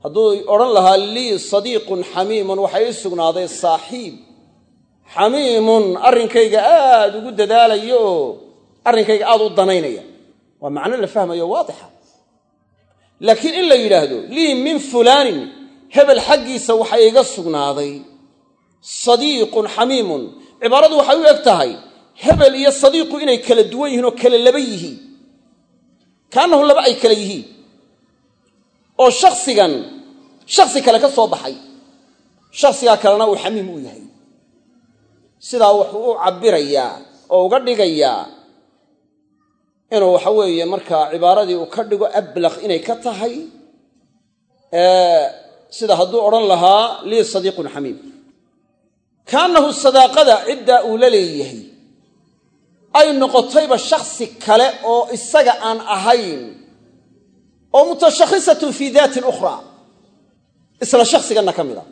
hadduu odhan lahaa lii sadiiqun xamiimun waxaa ii sugnaaday saaxiib xamiimun arrinkayga aad ugu dadaalaya oo arrinkayga aad u danaynaya. Waa macno la fahmayo waadixa. Laakiin in la yidhaahdo lii min fulaanin hebel xaggiisa waxaa iga sugnaaday sadiiqun xamiimun. Cibaaradu waxay u eg tahay hebel iyo sadiiqu inay kala duwan yihiin oo kala laba yihiin. Kaannahu laba ay kala yihiin. Oo shaksigan shaksi kale ka soo baxay. Shaksigaa kalena uu xamiim u yahay. Sidaa wuxuu u cabbirayaa oo uga dhigayaa inuu waxa weeye markaa cibaaradii uu ka dhigo ablaq inay ka tahay sida hadduu odhan lahaa lii sadiiqun xamiim. Kaannahu sadaaqada ciddaa uu la leeyahay ay noqotayba shaksi kale oo isaga aan ahayn oo mutashakhisatun fii daatin ukhraa isla shaksiganna ka mid a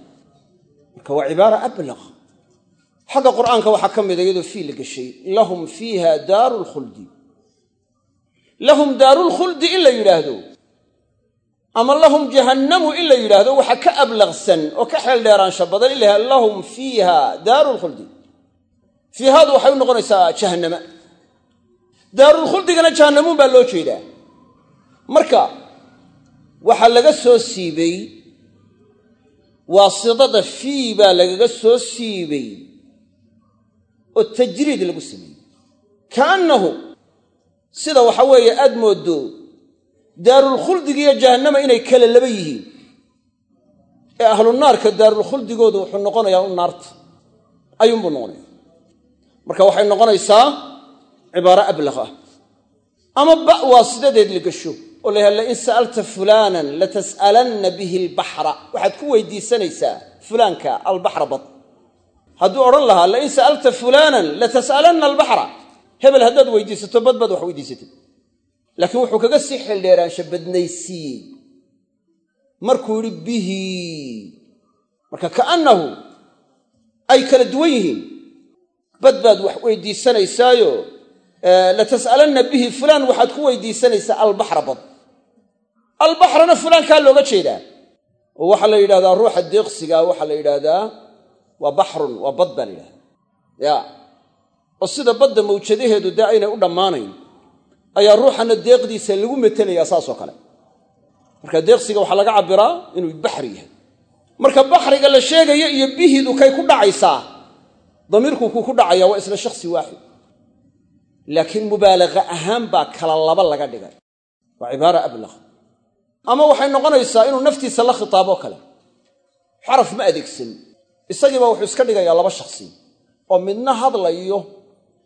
marka waa cibaara ablaq xagga qur'aanka waxaa ka mida iyadoo fii la geshay lahum fiiha daaru lkhuldi lahum daarulkhuldi in la yidhaahdo ama lahum jahannamu in la yidhaahdo waxaa ka ablaqsan oo ka xeeldheeraansha badan in la lahum fiiha daaru lkhuldi fiihaadu waxay u noqonaysaa jahannama daarulkhuldigana jahannamuun baa loo jeedaa. Marka waxaa laga soo siibay waasidada fii baa lagaga soo siibay oo tajriid lagu sameeyey kaannahu sida waxa weeye aad mooddo daarulkhuldigiiyo jahannama inay kala laba yihiin. Ee ahlu naarka daarulkhuldigoodu wuxuu noqonayaa u naarta. Ayuunbuu noqonaya marka waxay noqonaysaa cibaaro ablaq ah ama ba waasidadeed la gesho oo la yhaha lain sa'alta fulaanan latas'alanna bihi albaxra. Waxaad ku weydiisanaysaa fulaanka albaxra bad. Hadduu odhan lahaa lain sa'alta fulaanan latas'alanna albaxra. Hebel haddaad weydiisato badbaad wax weydiisatid. Laakiin wuxuu kaga sii xildheeraansha badnaysiiyey. Markuu yidhi bihi. Marka kaannahu ay kala duwan yihiin. Bad baad wax weydiisanaysaayo latas'alanna bihi fulaan waxaad ku weydiisanaysaa albaxra bad albaxrana fulaankaa looga jeedaa. Oo waxaa la yidhahdaa ruuxa deeqsigaa waxaa la yidhaahdaa waa baxrun waa bad baa la yidhahdaa ya. Oo sida badda mawjadaheedu dee aynay u dhammaanayn ayaa ruuxana deeqdiisa lagu metelayaa saasoo kale. Marka deeqsiga waxaa laga cabbiraa inuu baxri yahay. Marka baxriga la sheegayo iyo bihidu kay ku dhacaysaa damiirku kuu ku dhacaya waa isla shakhsi waaxid laakiin mubaalaqa ahaan baa kala laba laga dhigay. Waa cibaara ablaq ama waxay noqonaysaa inuu naftiisa la khitaaboo kale. Xaraf ma adeegsan isagiiba wuxuu iska dhigayaa laba shakhsi. Oo midna hadlayo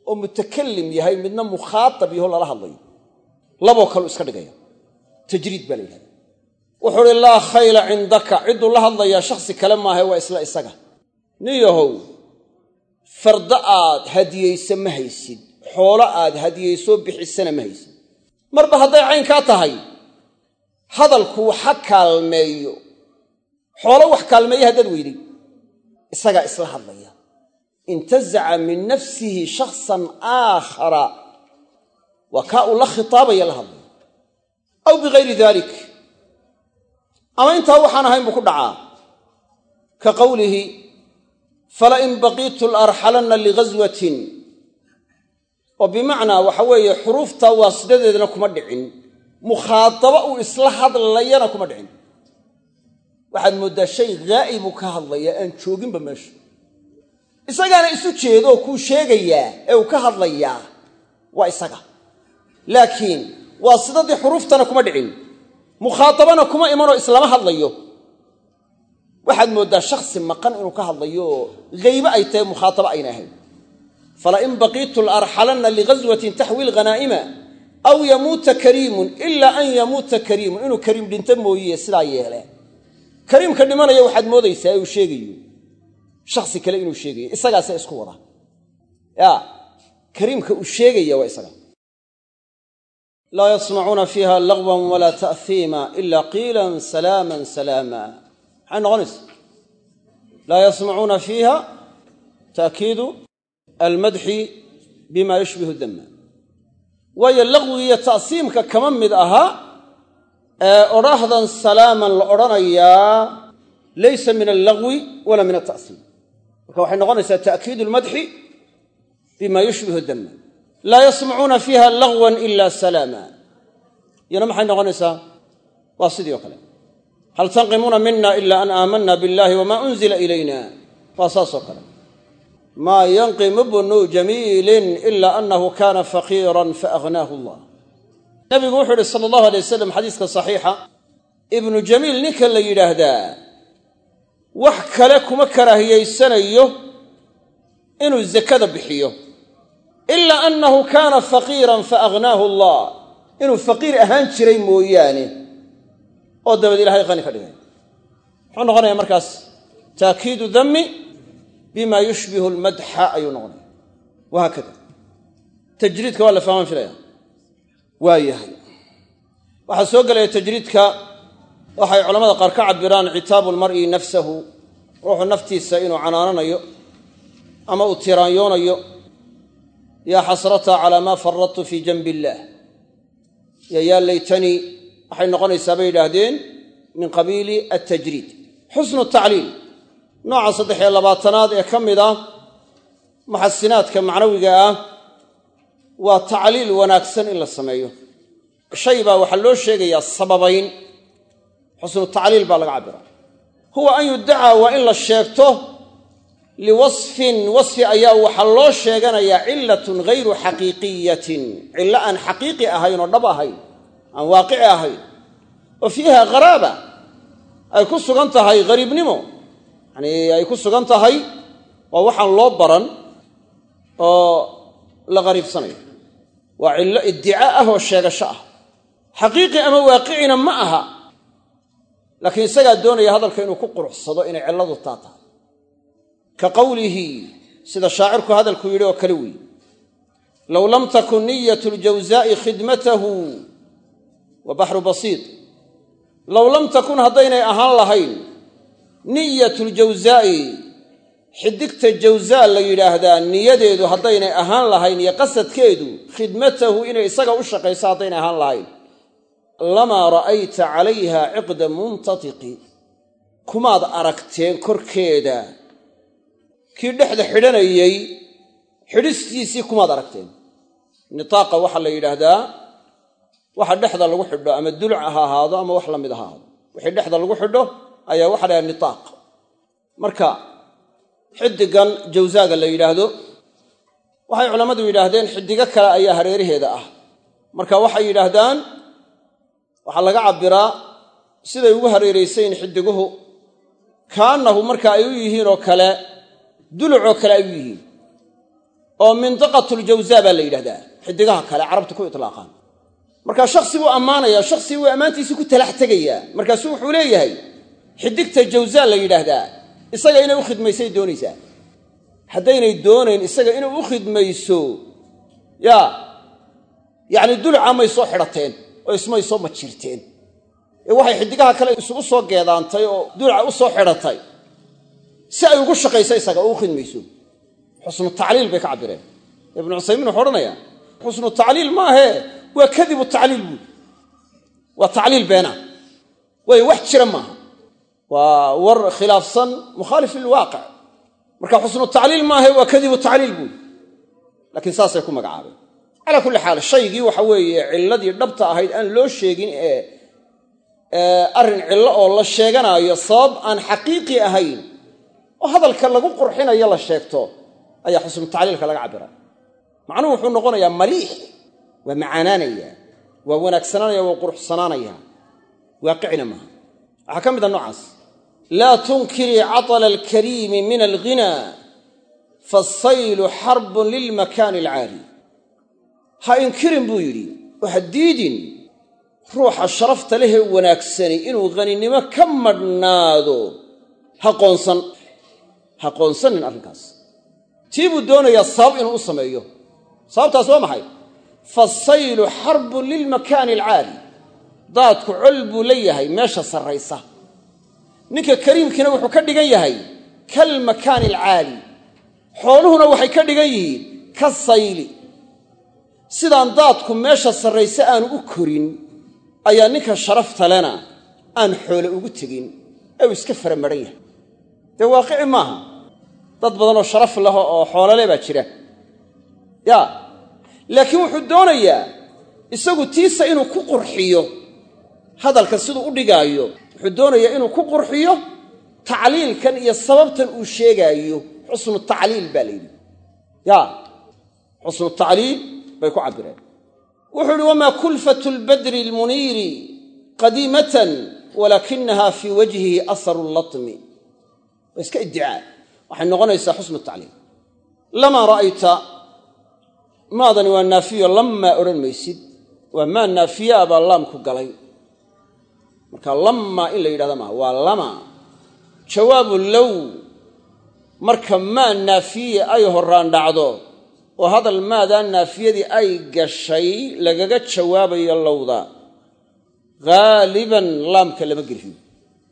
oo mutakallim yahay midna mukhaatab yaho lala hadlayo. Laboo kaleu iska dhigaya. Tajriid baa la yidhahda wuxuu uhi laa khayla cindaka. Cidduu la hadlayaa shakhsi kale maahae waa isla isaga. Nin yahow farda aad hadiyaysa ma haysid xoolo aad hadiyaysoo bixisana ma haysid marba hadday caynkaa tahay hadalku waxa kaalmeeyo. Xoolo wax kaalmeeya haddaad weyday isagaa isla hadlaya. Intazaca min nafsihi shakhsan aakhara waa kaa uu la khitaabaya la hadlaya. Aw bigayri dalik ama intaa waxaan ahayn buu ku dhacaa. Ka qowlihi falain baqiitu larxalanna lighaswatin oo bimacnaa waxa weeye xuruufta waasidadeedna kuma dhicin. Mukhaataba uu isla hadlayana kuma dhicin. Waxaad mooddaa shay ghaa'ibuu ka hadlaya aan jooginba meesha. Isagaana isu jeedooo kuu sheegayaa ee uu ka hadlayaa waa isaga. Laakiin waasidadii xuruuftana kuma dhicin. Mukhaatabana kuma imanoo islama hadlayo. Waxaad mooddaa shakhsi maqan inuu ka hadlayo oo ay tahay mukhaataba ayna ahayn falain baqiitu larxalanna lighaswatin taxwi lghanaa'ima aw yamuuta kariimun ilaa an yamuuta kariimun inuu kariim dhinto mooye sidaa yeele kariimka dhimanaya waxaad moodaysaa uu sheegayo. shakhsi kale inuu sheegayo. isagaase isku wada ya kariimka uu sheegaya waa isaga laa yasmacuuna fiiha lagwan walaa ta'hiima ila qiilan salaaman salaama maxay noqonaysa laa yasmacuuna fiiha ta'kiidu almadxi bima yushbihu dama waayo laqwiga iyo ta'siimka kama mid aha ee odhaahdan salaaman la odhanayaa laysa min allagwi wala min alta'siim marka waxay noqonaysaa ta'kiidu almadxi bima yushbihu dama laa yasmacuuna fiiha lagwan ila salaama iyana maxay noqonaysaa? Waa sidii o kale. Hal tanqimuuna mina ila an aamanna biاllahi wama unzila ilayna. Waa saasoo kale maa yanqimu bnu jamiilin ila anahu kana faqiiran faaghnaahu allah. Nabigu wuxuu ihi sala allahu alay wasalam xadiiska saxiixa ibnu jamiil ninka la yidhaahdaa wax kale kuma karaahiyaysanayo inuu zakada bixiyo. Ila annahu kaana faqiiran faaghnaahu allah. Inuu faqiir ahaan jiray mooyaane. Oo dabeed ilahay qani ka dhigay. Muxuu noqonaya markaas taakiidu dami bima yushbihu almadxa ayuu noqonaya wahaakada tajriidka waa la fahman filaya waa yahay waxaa soo gelaya tajriidka waxay culamada qaar ka cabiraan citaabu lmar'i nafsahu ruuxu naftiisa inuu canaananayo ama uu tiraanyoonayo yaa xasrata calaa maa faradtu fii janbi illaah yo yaa laytanii waxay noqonaysaa bay yidhaahdeen min qabiili altajriid xusnu nooca saddex iyo labaatanaad ee ka mid ah muxasinaadka macnawiga ah waa tacliil wanaagsan in la sameeyo. Shay baa waxaa loo sheegayaa sababayn. Xusnu tacliil baa laga cabbiraa. Huwa an yuddacaa waa in la sheegto liwasfin wasfi ayaa waxaa loo sheeganayaa cilatun ghayru xaqiiqiyatin. Cillo aan xaqiiqi ahayn oo dhab ahayn aan waaqici ahayn. Oo fiiha kharaaba ay ku sugan tahay ghariibnimo yanii ay ku sugan tahay waa waxaan loo baran oo la qariibsanayo. Waa cillo iddicaa ah oo sheegasho ah. Xaqiiqi ama waaqicina ma aha laakiin isagaa doonaya hadalka inuu ku quruxsado inay cilladu taa tahay ka qowlihi sida shaacirku hadalku yidhi oo kale weeye. Low lam takun niyat ljawsaa'i khidmatahu wa baxru basiid. Low lam takun haddaynay ahaan lahayn niyat ljawsaa'i xidigta jawzaa la yidhaahdaa niyadeedu haddaynay ahaan lahayn iyo qasadkeedu khidmatahu inay isaga u shaqayso haddaynay ahaan lahayn. Lamaa ra'ayta calayha ciqda muntatiqi. Kumaad aragteen korkeeda. Kii dhexda xidhanayey xidhistiisii kumaad aragteen. Nitaaqa waxaa la yidhaahdaa waxa dhexda lagu xidho ama duluc ha ahaado ama wax la mid ha ahaado. Wixii dhexda lagu xidho ayaa waxa la yidhahda nitaaq marka xiddigan jawsaaga la yidhaahdo waxay culammadu yidhaahdeen xiddigo kale ayaa hareeraheeda ah. Marka waxay yidhaahdaan waxaa laga cabbiraa siday ugu hareeraysayn xidiguhu kaannahu marka ay u yihiin oo kale dulucoo kale ay u yihiin. Oo mindaqatuljawsaa baa la yidhahdaa xidigaha kale carabta ku itlaaqaan. Marka shaksi buu ammaanayaa shaksi wuu ammaantiisii ku talax tegayaa. Markaasuu wuxuu leeyahay xidigta jawsaa la yidhaahdaa isaga inay u khidmaysay doonaysaa. Haddaynay doonayn isaga inay u khidmayso yaa yacni duluca may soo xidhateen oo ismay soo majirteen ee waxay xidigaha kale isugu soo geedaantay oo duluca u soo xidhatay. Si ay ugu shaqayso isaga oo u khidmayso. Xusnu tacliil bay ka cabbireen. Ibnu cusaymiin wuxuu odhanayaa xusnu tacliil maahee waa kadibu tacliil buuli waa tacliil beena. Waayo wax jira maaha waa war khilaafsan mukhaalif lilwaaqic. Marka xusnu tacliil maahe waa kadibu tacliil buuli laakiin saasay ku magacaabeen. Calaa kulli xaal shaygii waxa weeye cilladii dhabta ahayd aan loo sheegin ee arrin cillo oo la sheeganaayo sabab aan xaqiiqi ahayn. Oo hadalka lagu qurxinayo la sheegto ayaa xusnu tacliilka laga cabbira. Macnuhu wuxuu noqonayaa maliix waa macaanaanaya waa wanaagsanaanaya waa quruxsanaanaya. Waaqicina maaha. Waxaa ka mid a noocaas laa tunkirii catala alkariimi min alghina faasaylu xarbun lilmakaani alcaali ha inkirin buu yidhi. Oo ha diidin ruuxa sharafta lehee wanaagsani inuu haninimo ka madhnaado. Ha qoonsan ha qoonsanin arrinkaas. Tii buu doonayaa sabab inuu u sameeyo. Sababtaas waa maxay? Fasaylu xarbun lilmakaani alcaali daadku col buu la yahay meesha sarraysa ninka kariimkiina wuxuu ka dhigan yahay kalmakaani alcaali. Xooluhuna waxay ka dhigan yihiin ka sayli. Sidaan daadku meesha sarrayse aanu u korin ayaa ninka sharafta lena aan xoole ugu tegin. Ee uu iska faramaran yahay. Dee waaqici maaha? Dad badanoo sharaf laho oo xoolole baa jira. Yaa laakiin wuxuu doonayaa isagu tiisa inuu ku qurxiyo hadalka siduu u dhigaayo wuxuu doonayaa inuu ku qurxiyo tacliilkan iyo sababtan uu sheegaayo xusnu tacliil baa la yidhi. Yaa xusnu tacliil bay ku cabbireen. Wuxuu ihi wamaa kulfatu lbadri almuniiri qadiimatan walaakinaha fii wajhihi asaru latmi. Waa iska iddicaa waxay noqonaysaa xusnu tacliil. Lamaa ra'ayta? Maadani waa naafiyo lammaa odhan maysid. Waa maa naafiyaa baa laam ku galay marka lammaa in la yidhahda maaha waa lama. Jawaabu low. Marka maa naafiye ay horraan dhacdo oo hadal maadaa naafiyadii ay gashay lagaga jawaabayo lowda. Haaliban laamka lama geliyo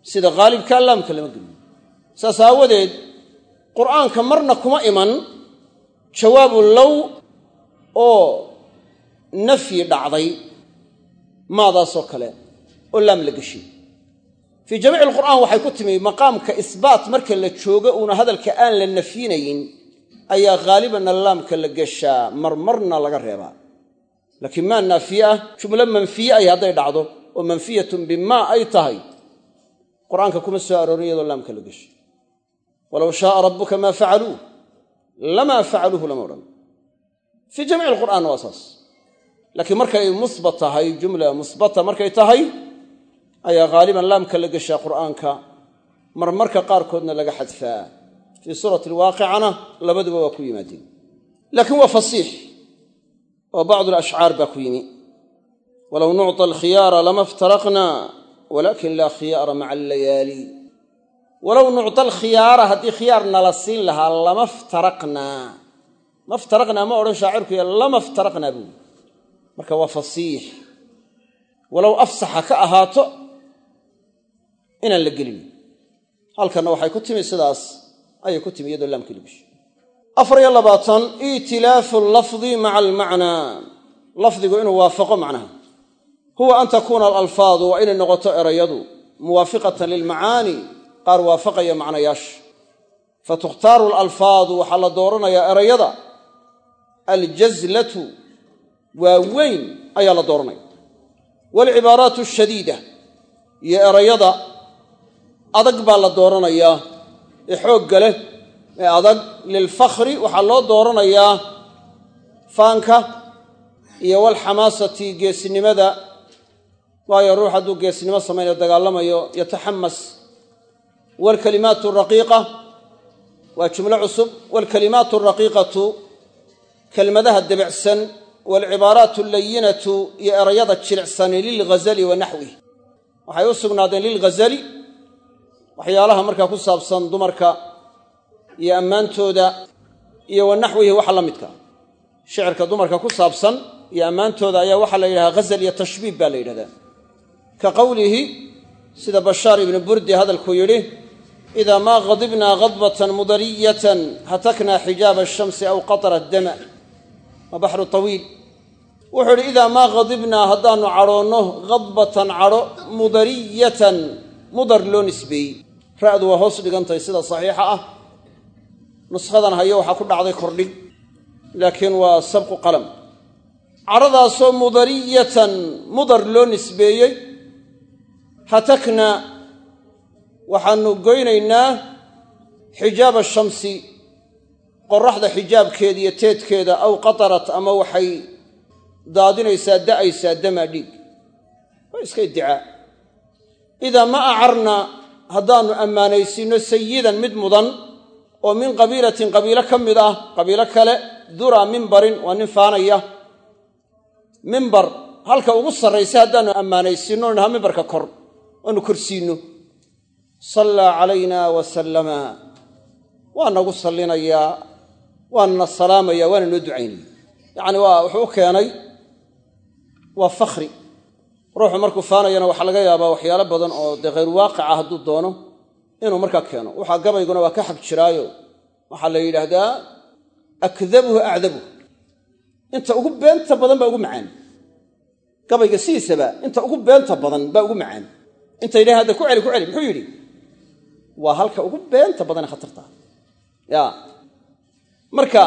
sida haalibkaa laamka lama geliyo saas aawadeed qur'aanka marna kuma iman jawaabu low oo nafyi dhacday maadaasoo kale oo laam la geshay fii jamiici alqur'aan waxay ku timi maqaamka isbaat marka la joogo uuna hadalka aan la nafyinayn ayaa haalibanna laamka la geshaa marmarna laga reebaa. Laakiin maa naafiye ah jumlo manfiye ay hadday dhacdo oo manfiyatun bimaa ay tahay qur'aanka kuma soo aroorin iyadoo laamka la geshay walow shaaa rabbuka maa facaluuh lamaa facaluuhu lama odhan. Fii jamiici alqur'aanna waa saas. Laakiin markay musbat tahay jumla musbata markay tahay ayaa haaliban laamka la geshaa qur'aanka. Marmarka qaarkoodna laga xadfaa. Fii suurati alwaaqicana labaduba waa ku yimaadeen. Laakiin waa fasiix. Oo bacdu alashcaar baa ku yimi. Walow nucطa alkhiyaara lama iftaraqna walakin laa khiyaara maca allayaali. Walow nucطa alkhiyaara haddii khiyaar nala siin lahaa lama ftaraqnaa ma ftaraqnaa ma odhan shaacirkuya lama ftaraqnaa buuli marka waa fasiix. Walow afsaxa ka ahaato inaan la gelin. Halkanna waxay ku timi sidaas ayay ku timi iyadoo laamkii lagu sheegay afar iyo labaatan itilaafu lafdi maca almacnaa lafdigu inuu waafaqo macnaha. Huwa an takuuna alalfaadu waa inay noqoto erayadu. Muwaafiqatan lilmacaani qaar waafaqaya macnayaasha. Fatukhtaaru alalfaadu waxaa la dooranayaa erayada. Aljazlatu waa weyn ayaa la dooranaya waalcibaaraatu ashadiida iyo erayada adag baa la dooranayaa. Ee xoogga leh ee adag. Lilfakhri waxaa loo dooranayaa faanka iyo walxamaasati geesinimada. Waayo ruux hadduu geesnimo samaynayo dagaalamayo yataxamas waalkalimaatu raqiiqa waa jumlo cusub. Waalkalimaatu araqiiqatu kelmadaha debicsan waalcibaaraatu allayinatu iyo erayada jilicsani lilghazali wa naxwih waxay u sugnaadeen lilghazali waxyaalaha markaa ku saabsan dumarka iyo ammaantooda iyo wa naxwihi waxa la midka. Shicirka dumarka ku saabsan iyo ammaantooda ayaa waxaa la yidhahdaa ghazal iyo tashbiib baa la yidhahdaa. Ka qowlihi sida bashaar ibnu burdi hadalkuu yidhi idaa maa gadibnaa gadbatan mudariyatan hataknaa xijaaba ashamsi aw qatara dama waa baxru tawiil. Wuxuu idhi idaa maa gadibnaa haddaannu cadhoonno gadbatan cadho mudariyatan mudar loo nisbeeyey ra'du waa hoos dhigantahay sida saxiixa ah. Nuskhadan hayo waxaa ku dhacday kordhig laakiin waa sabqu qalam. Cadhadaasoo mudariyatan mudar loo nisbeeyey. Hatakna waxaannu goynaynaa xijaaba shamsi qoraxda xijaabkeeda iyo teedkeeda aw qatarat ama waxay daadinaysaa da'aysaa damaa dhiig. Waa iska iddicaa idaa ma acarna haddaannu ammaanaysiinno sayidan mid mudan oo min qabiilatin qabiilo ka mid ah qabiilo kale duraa mimbarin waa nin faanaya. Mimbar halka ugu sarraysa haddaannu ammaanaysiinno naha mimbarka kor waanu korsiinno. Sallaa calayna wa sallama. Waa nagu sallinayaa waanana salaamaya waana noo ducaynaya. Yacni waa wuxuu keenay waa fakhri ruuxu markuu faanayana waxaa laga yaabaa waxyaalo badan oo dee khayr waaqica hadduu doono inuu markaa keeno. Waxaa gabayguna waa ka xag jiraayo. Waxaa la yidhaahdaa akdabuhu acdabuh inta ugu beenta badan baa ugu macaan. Gabayga sidiisaba inta ugu beenta badan baa ugu macaan. Inta yidhahan hadda ku celi ku celi. Muxuu yidhi waa halka ugu beenta badane khatarta. Ya. Marka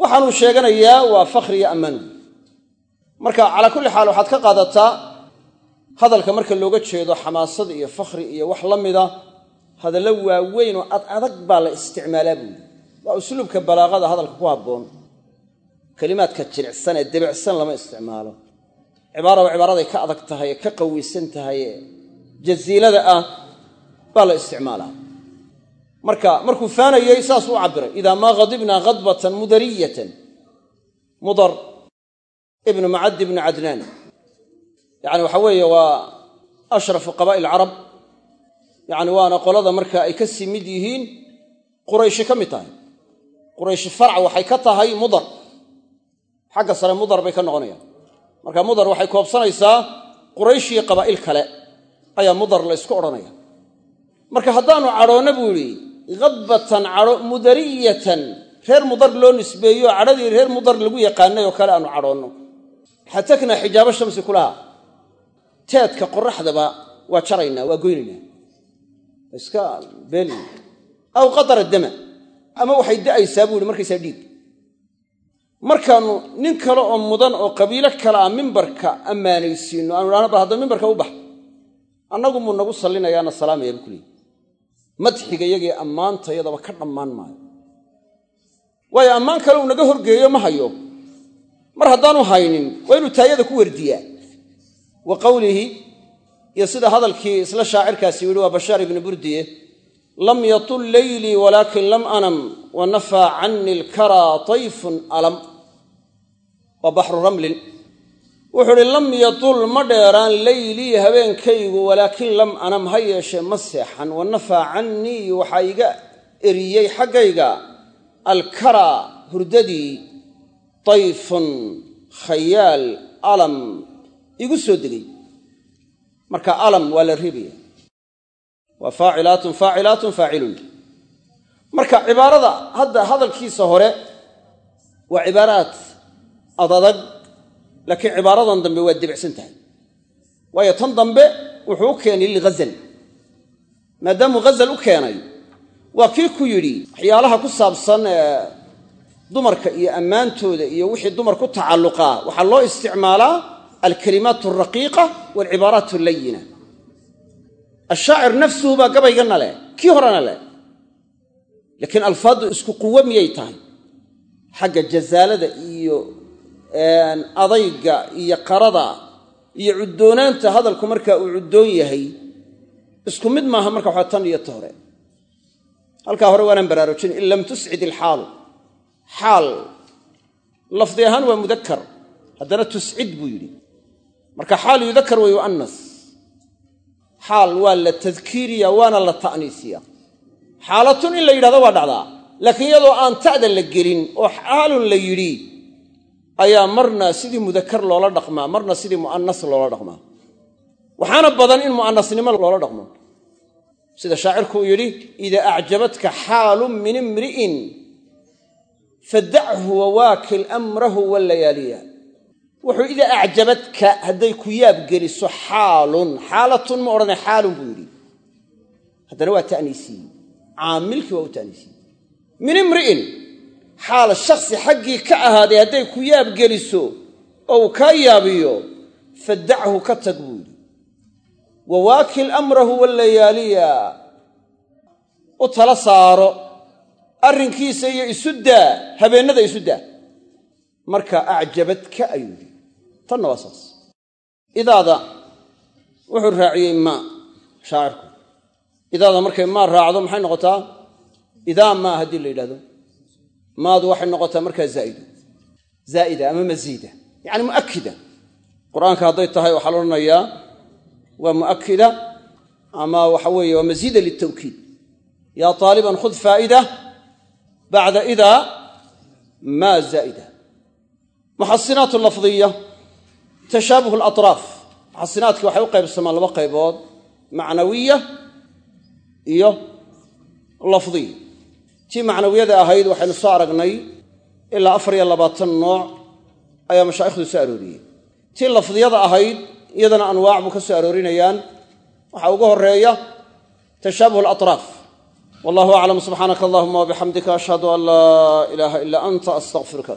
waxaanuu sheeganayaa waa fakhri iyo ammaan. Marka calaa kulli xaal waxaad ka qaadataa hadalka marka looga jeedo xamaasad iyo fakhri iyo wax la mida hadallo waaweyn oo ad adag baa la isticmaalaa buuli waa usluubka balaaqada hadalka ku habboon. Kelimaadka jilicsan ee debicsan lama isticmaalo. Cibaara waa cibaaraday ka adag tahay ee ka qawisan tahay ee jaziilada ah baa la isticmaalaa. Marka markuu faanayey saasuu u cabbiray. Idaa maa hadibnaa khadbatan mudariyatan. Mudar ibnu macaddi ibnu cadnaan yacni waxa weeye waa ashrafu qabaa'il carab. Yacni waana qolada marka ay ka sii mid yihiin qurayshi ka mid tahay. Qurayshi farc waxay ka tahay mudar. Xagga sare mudar bay ka noqonayaan. Marka mudar waxay koobsanaysaa qurayshii qabaa'il kale ayaa mudar la ysku odhanaya. Marka haddaannu cadhoonna buu yidhi khadbatan cadho mudariyatan. Reer mudar loo nisbeeyo cadhadii reer mudar lagu yaqaanay oo kale aanu cadhoonno. Xataknaa xijaabo shamsi kulaha teedka qoraxdaba waa jaraynaa waa goynaynaa iska beelina aw qatara dama ama waxay da'aysaa buu yihi markaysaa dhiig. Markaannu nin kale oo mudan oo qabiilo kale ah mimbarka ammaanaysiinno aanu idhahno bal hadda mimbarka u bax. Annagu nagu sallinayaana salaamaya buu ku leeyy madxiga iyagii ammaantayadaba ka dhammaan maayo. Waayo ammaan kale uu naga horgeeyo ma hayo. Mar haddaanu haynin waa inuu taayada ku werdiyaa wa qawlihi iyo sida hadalkii isla shaacirkaasi yidhi waa bashaar ibnu burdiye lam yatul leylii walaakin lam anam wa nafaa canii lkaraa tayfun alam. Waa baxru ramlin. Wuxuu uhi lam yatul ma dheeraan leylii habeenkaygu walaakin lam anam ha yeeshee ma seexan. Wa nafaa cannii waxaa iga eriyey xaggayga. Alkaraa hurdadii tayfun khayaal alam igu soo degay. Marka alam waa la reebaya waa faacilaatun faacilaatun faacilun. Marka cibaarada hadda hadalkiisa hore waa cibaaraad adadag laakiin cibaaradan dambe waa debicsan tahay. Waayo tan dambe wuxuu u keenay lilghazal. Maadaamuu ghazal u keenay waa kii ku yidhi waxyaalaha ku saabsan dumarka iyo ammaantooda iyo wixii dumar ku tacalluqaa waxaa loo isticmaalaa alkalimaat alraqiiqa waalcibaaraat allayina ashaacir nafsuhu baa gabaygana leh kii horena leh laakiin alfaaddu isku quwo miyay tahay xagga jazaalada iyo adayga iyo qarada iyo cuddoonaanta hadalku markaa uu cuddoon yahay isku mid maaha marka waxaa tan iyo ta hore halkaa hore waanaan baraarujin in lam tuscid ilxaalu xaal lafdi ahaan marka xaal yudakar wa yu'anas xaal waa la tadkiiriya waana la ta'niisiya xaalatun in la yidhahdo waa dhacdaa laakiin iyadoo aan ta'da la gelin oo xaalun la yidhi ayaa marna sidii mudakar loola dhaqmaa marna sidii mu'anas loola dhaqmaa. Waxaana badan in mu'anasnimo loola dhaqmo. Sida shaacirku uu yidhi idaa acjabatka xaalun min imri'in fadachu wawaakil amrahu wallayaaliya wuxuu idaa acjabadka hadday ku yaab geliso xaalun xaalatun ma odhana xaalun buu yidhi. Waa ta'niisiye caamilkii waa u min imri'in xaal shaksi xaggii ka ahaaday hadday ku yaab geliso oo uu kaa yaabiyo fadachu ka tag buu yidhi. Wawaakil amrahu wallayaaliya u tala saaro. Arrinkiisa iyo isu daa habeennada isu daa. Marka acjabadka ayuu tanna waa saas. Idaada wuxuu raaciyey maa shaacirku. Idaada markay maa raacdo maxay noqotaa? Idaa maa haddii la yidhahdo maadu waxay noqotaa markaa zaa'ida. Zaa'ida ama masiida yacani mu'akida qur'aanka hadday tahay waxaa la odhanayaa waa mu'akida ama waxa weeye waa masiida litawkiid yaa taaliban khud faa'ida. Bacda idaa maa zaa'ida. Muxasinaat lafdiya tashaabuh alatraaf muxasinaadkii waxay u qaybsamaan laba qaybood macnawiya iyo lafdiya tii macnawiyada ahayd waxaynu soo aragnay ilaa afar iyo labaatan nooc ayaa mashaa'ikhdu soo arooriyey. Tii lafdiyada ahayd iyadana anwaac buu ka soo aroorinayaan. Waxaa ugu horreeya tashaabuh alatraaf wallahu aclam subxaanaka allahuma wabixamdika ashhadu an laa ilaaha ilaa anta astaqfiruka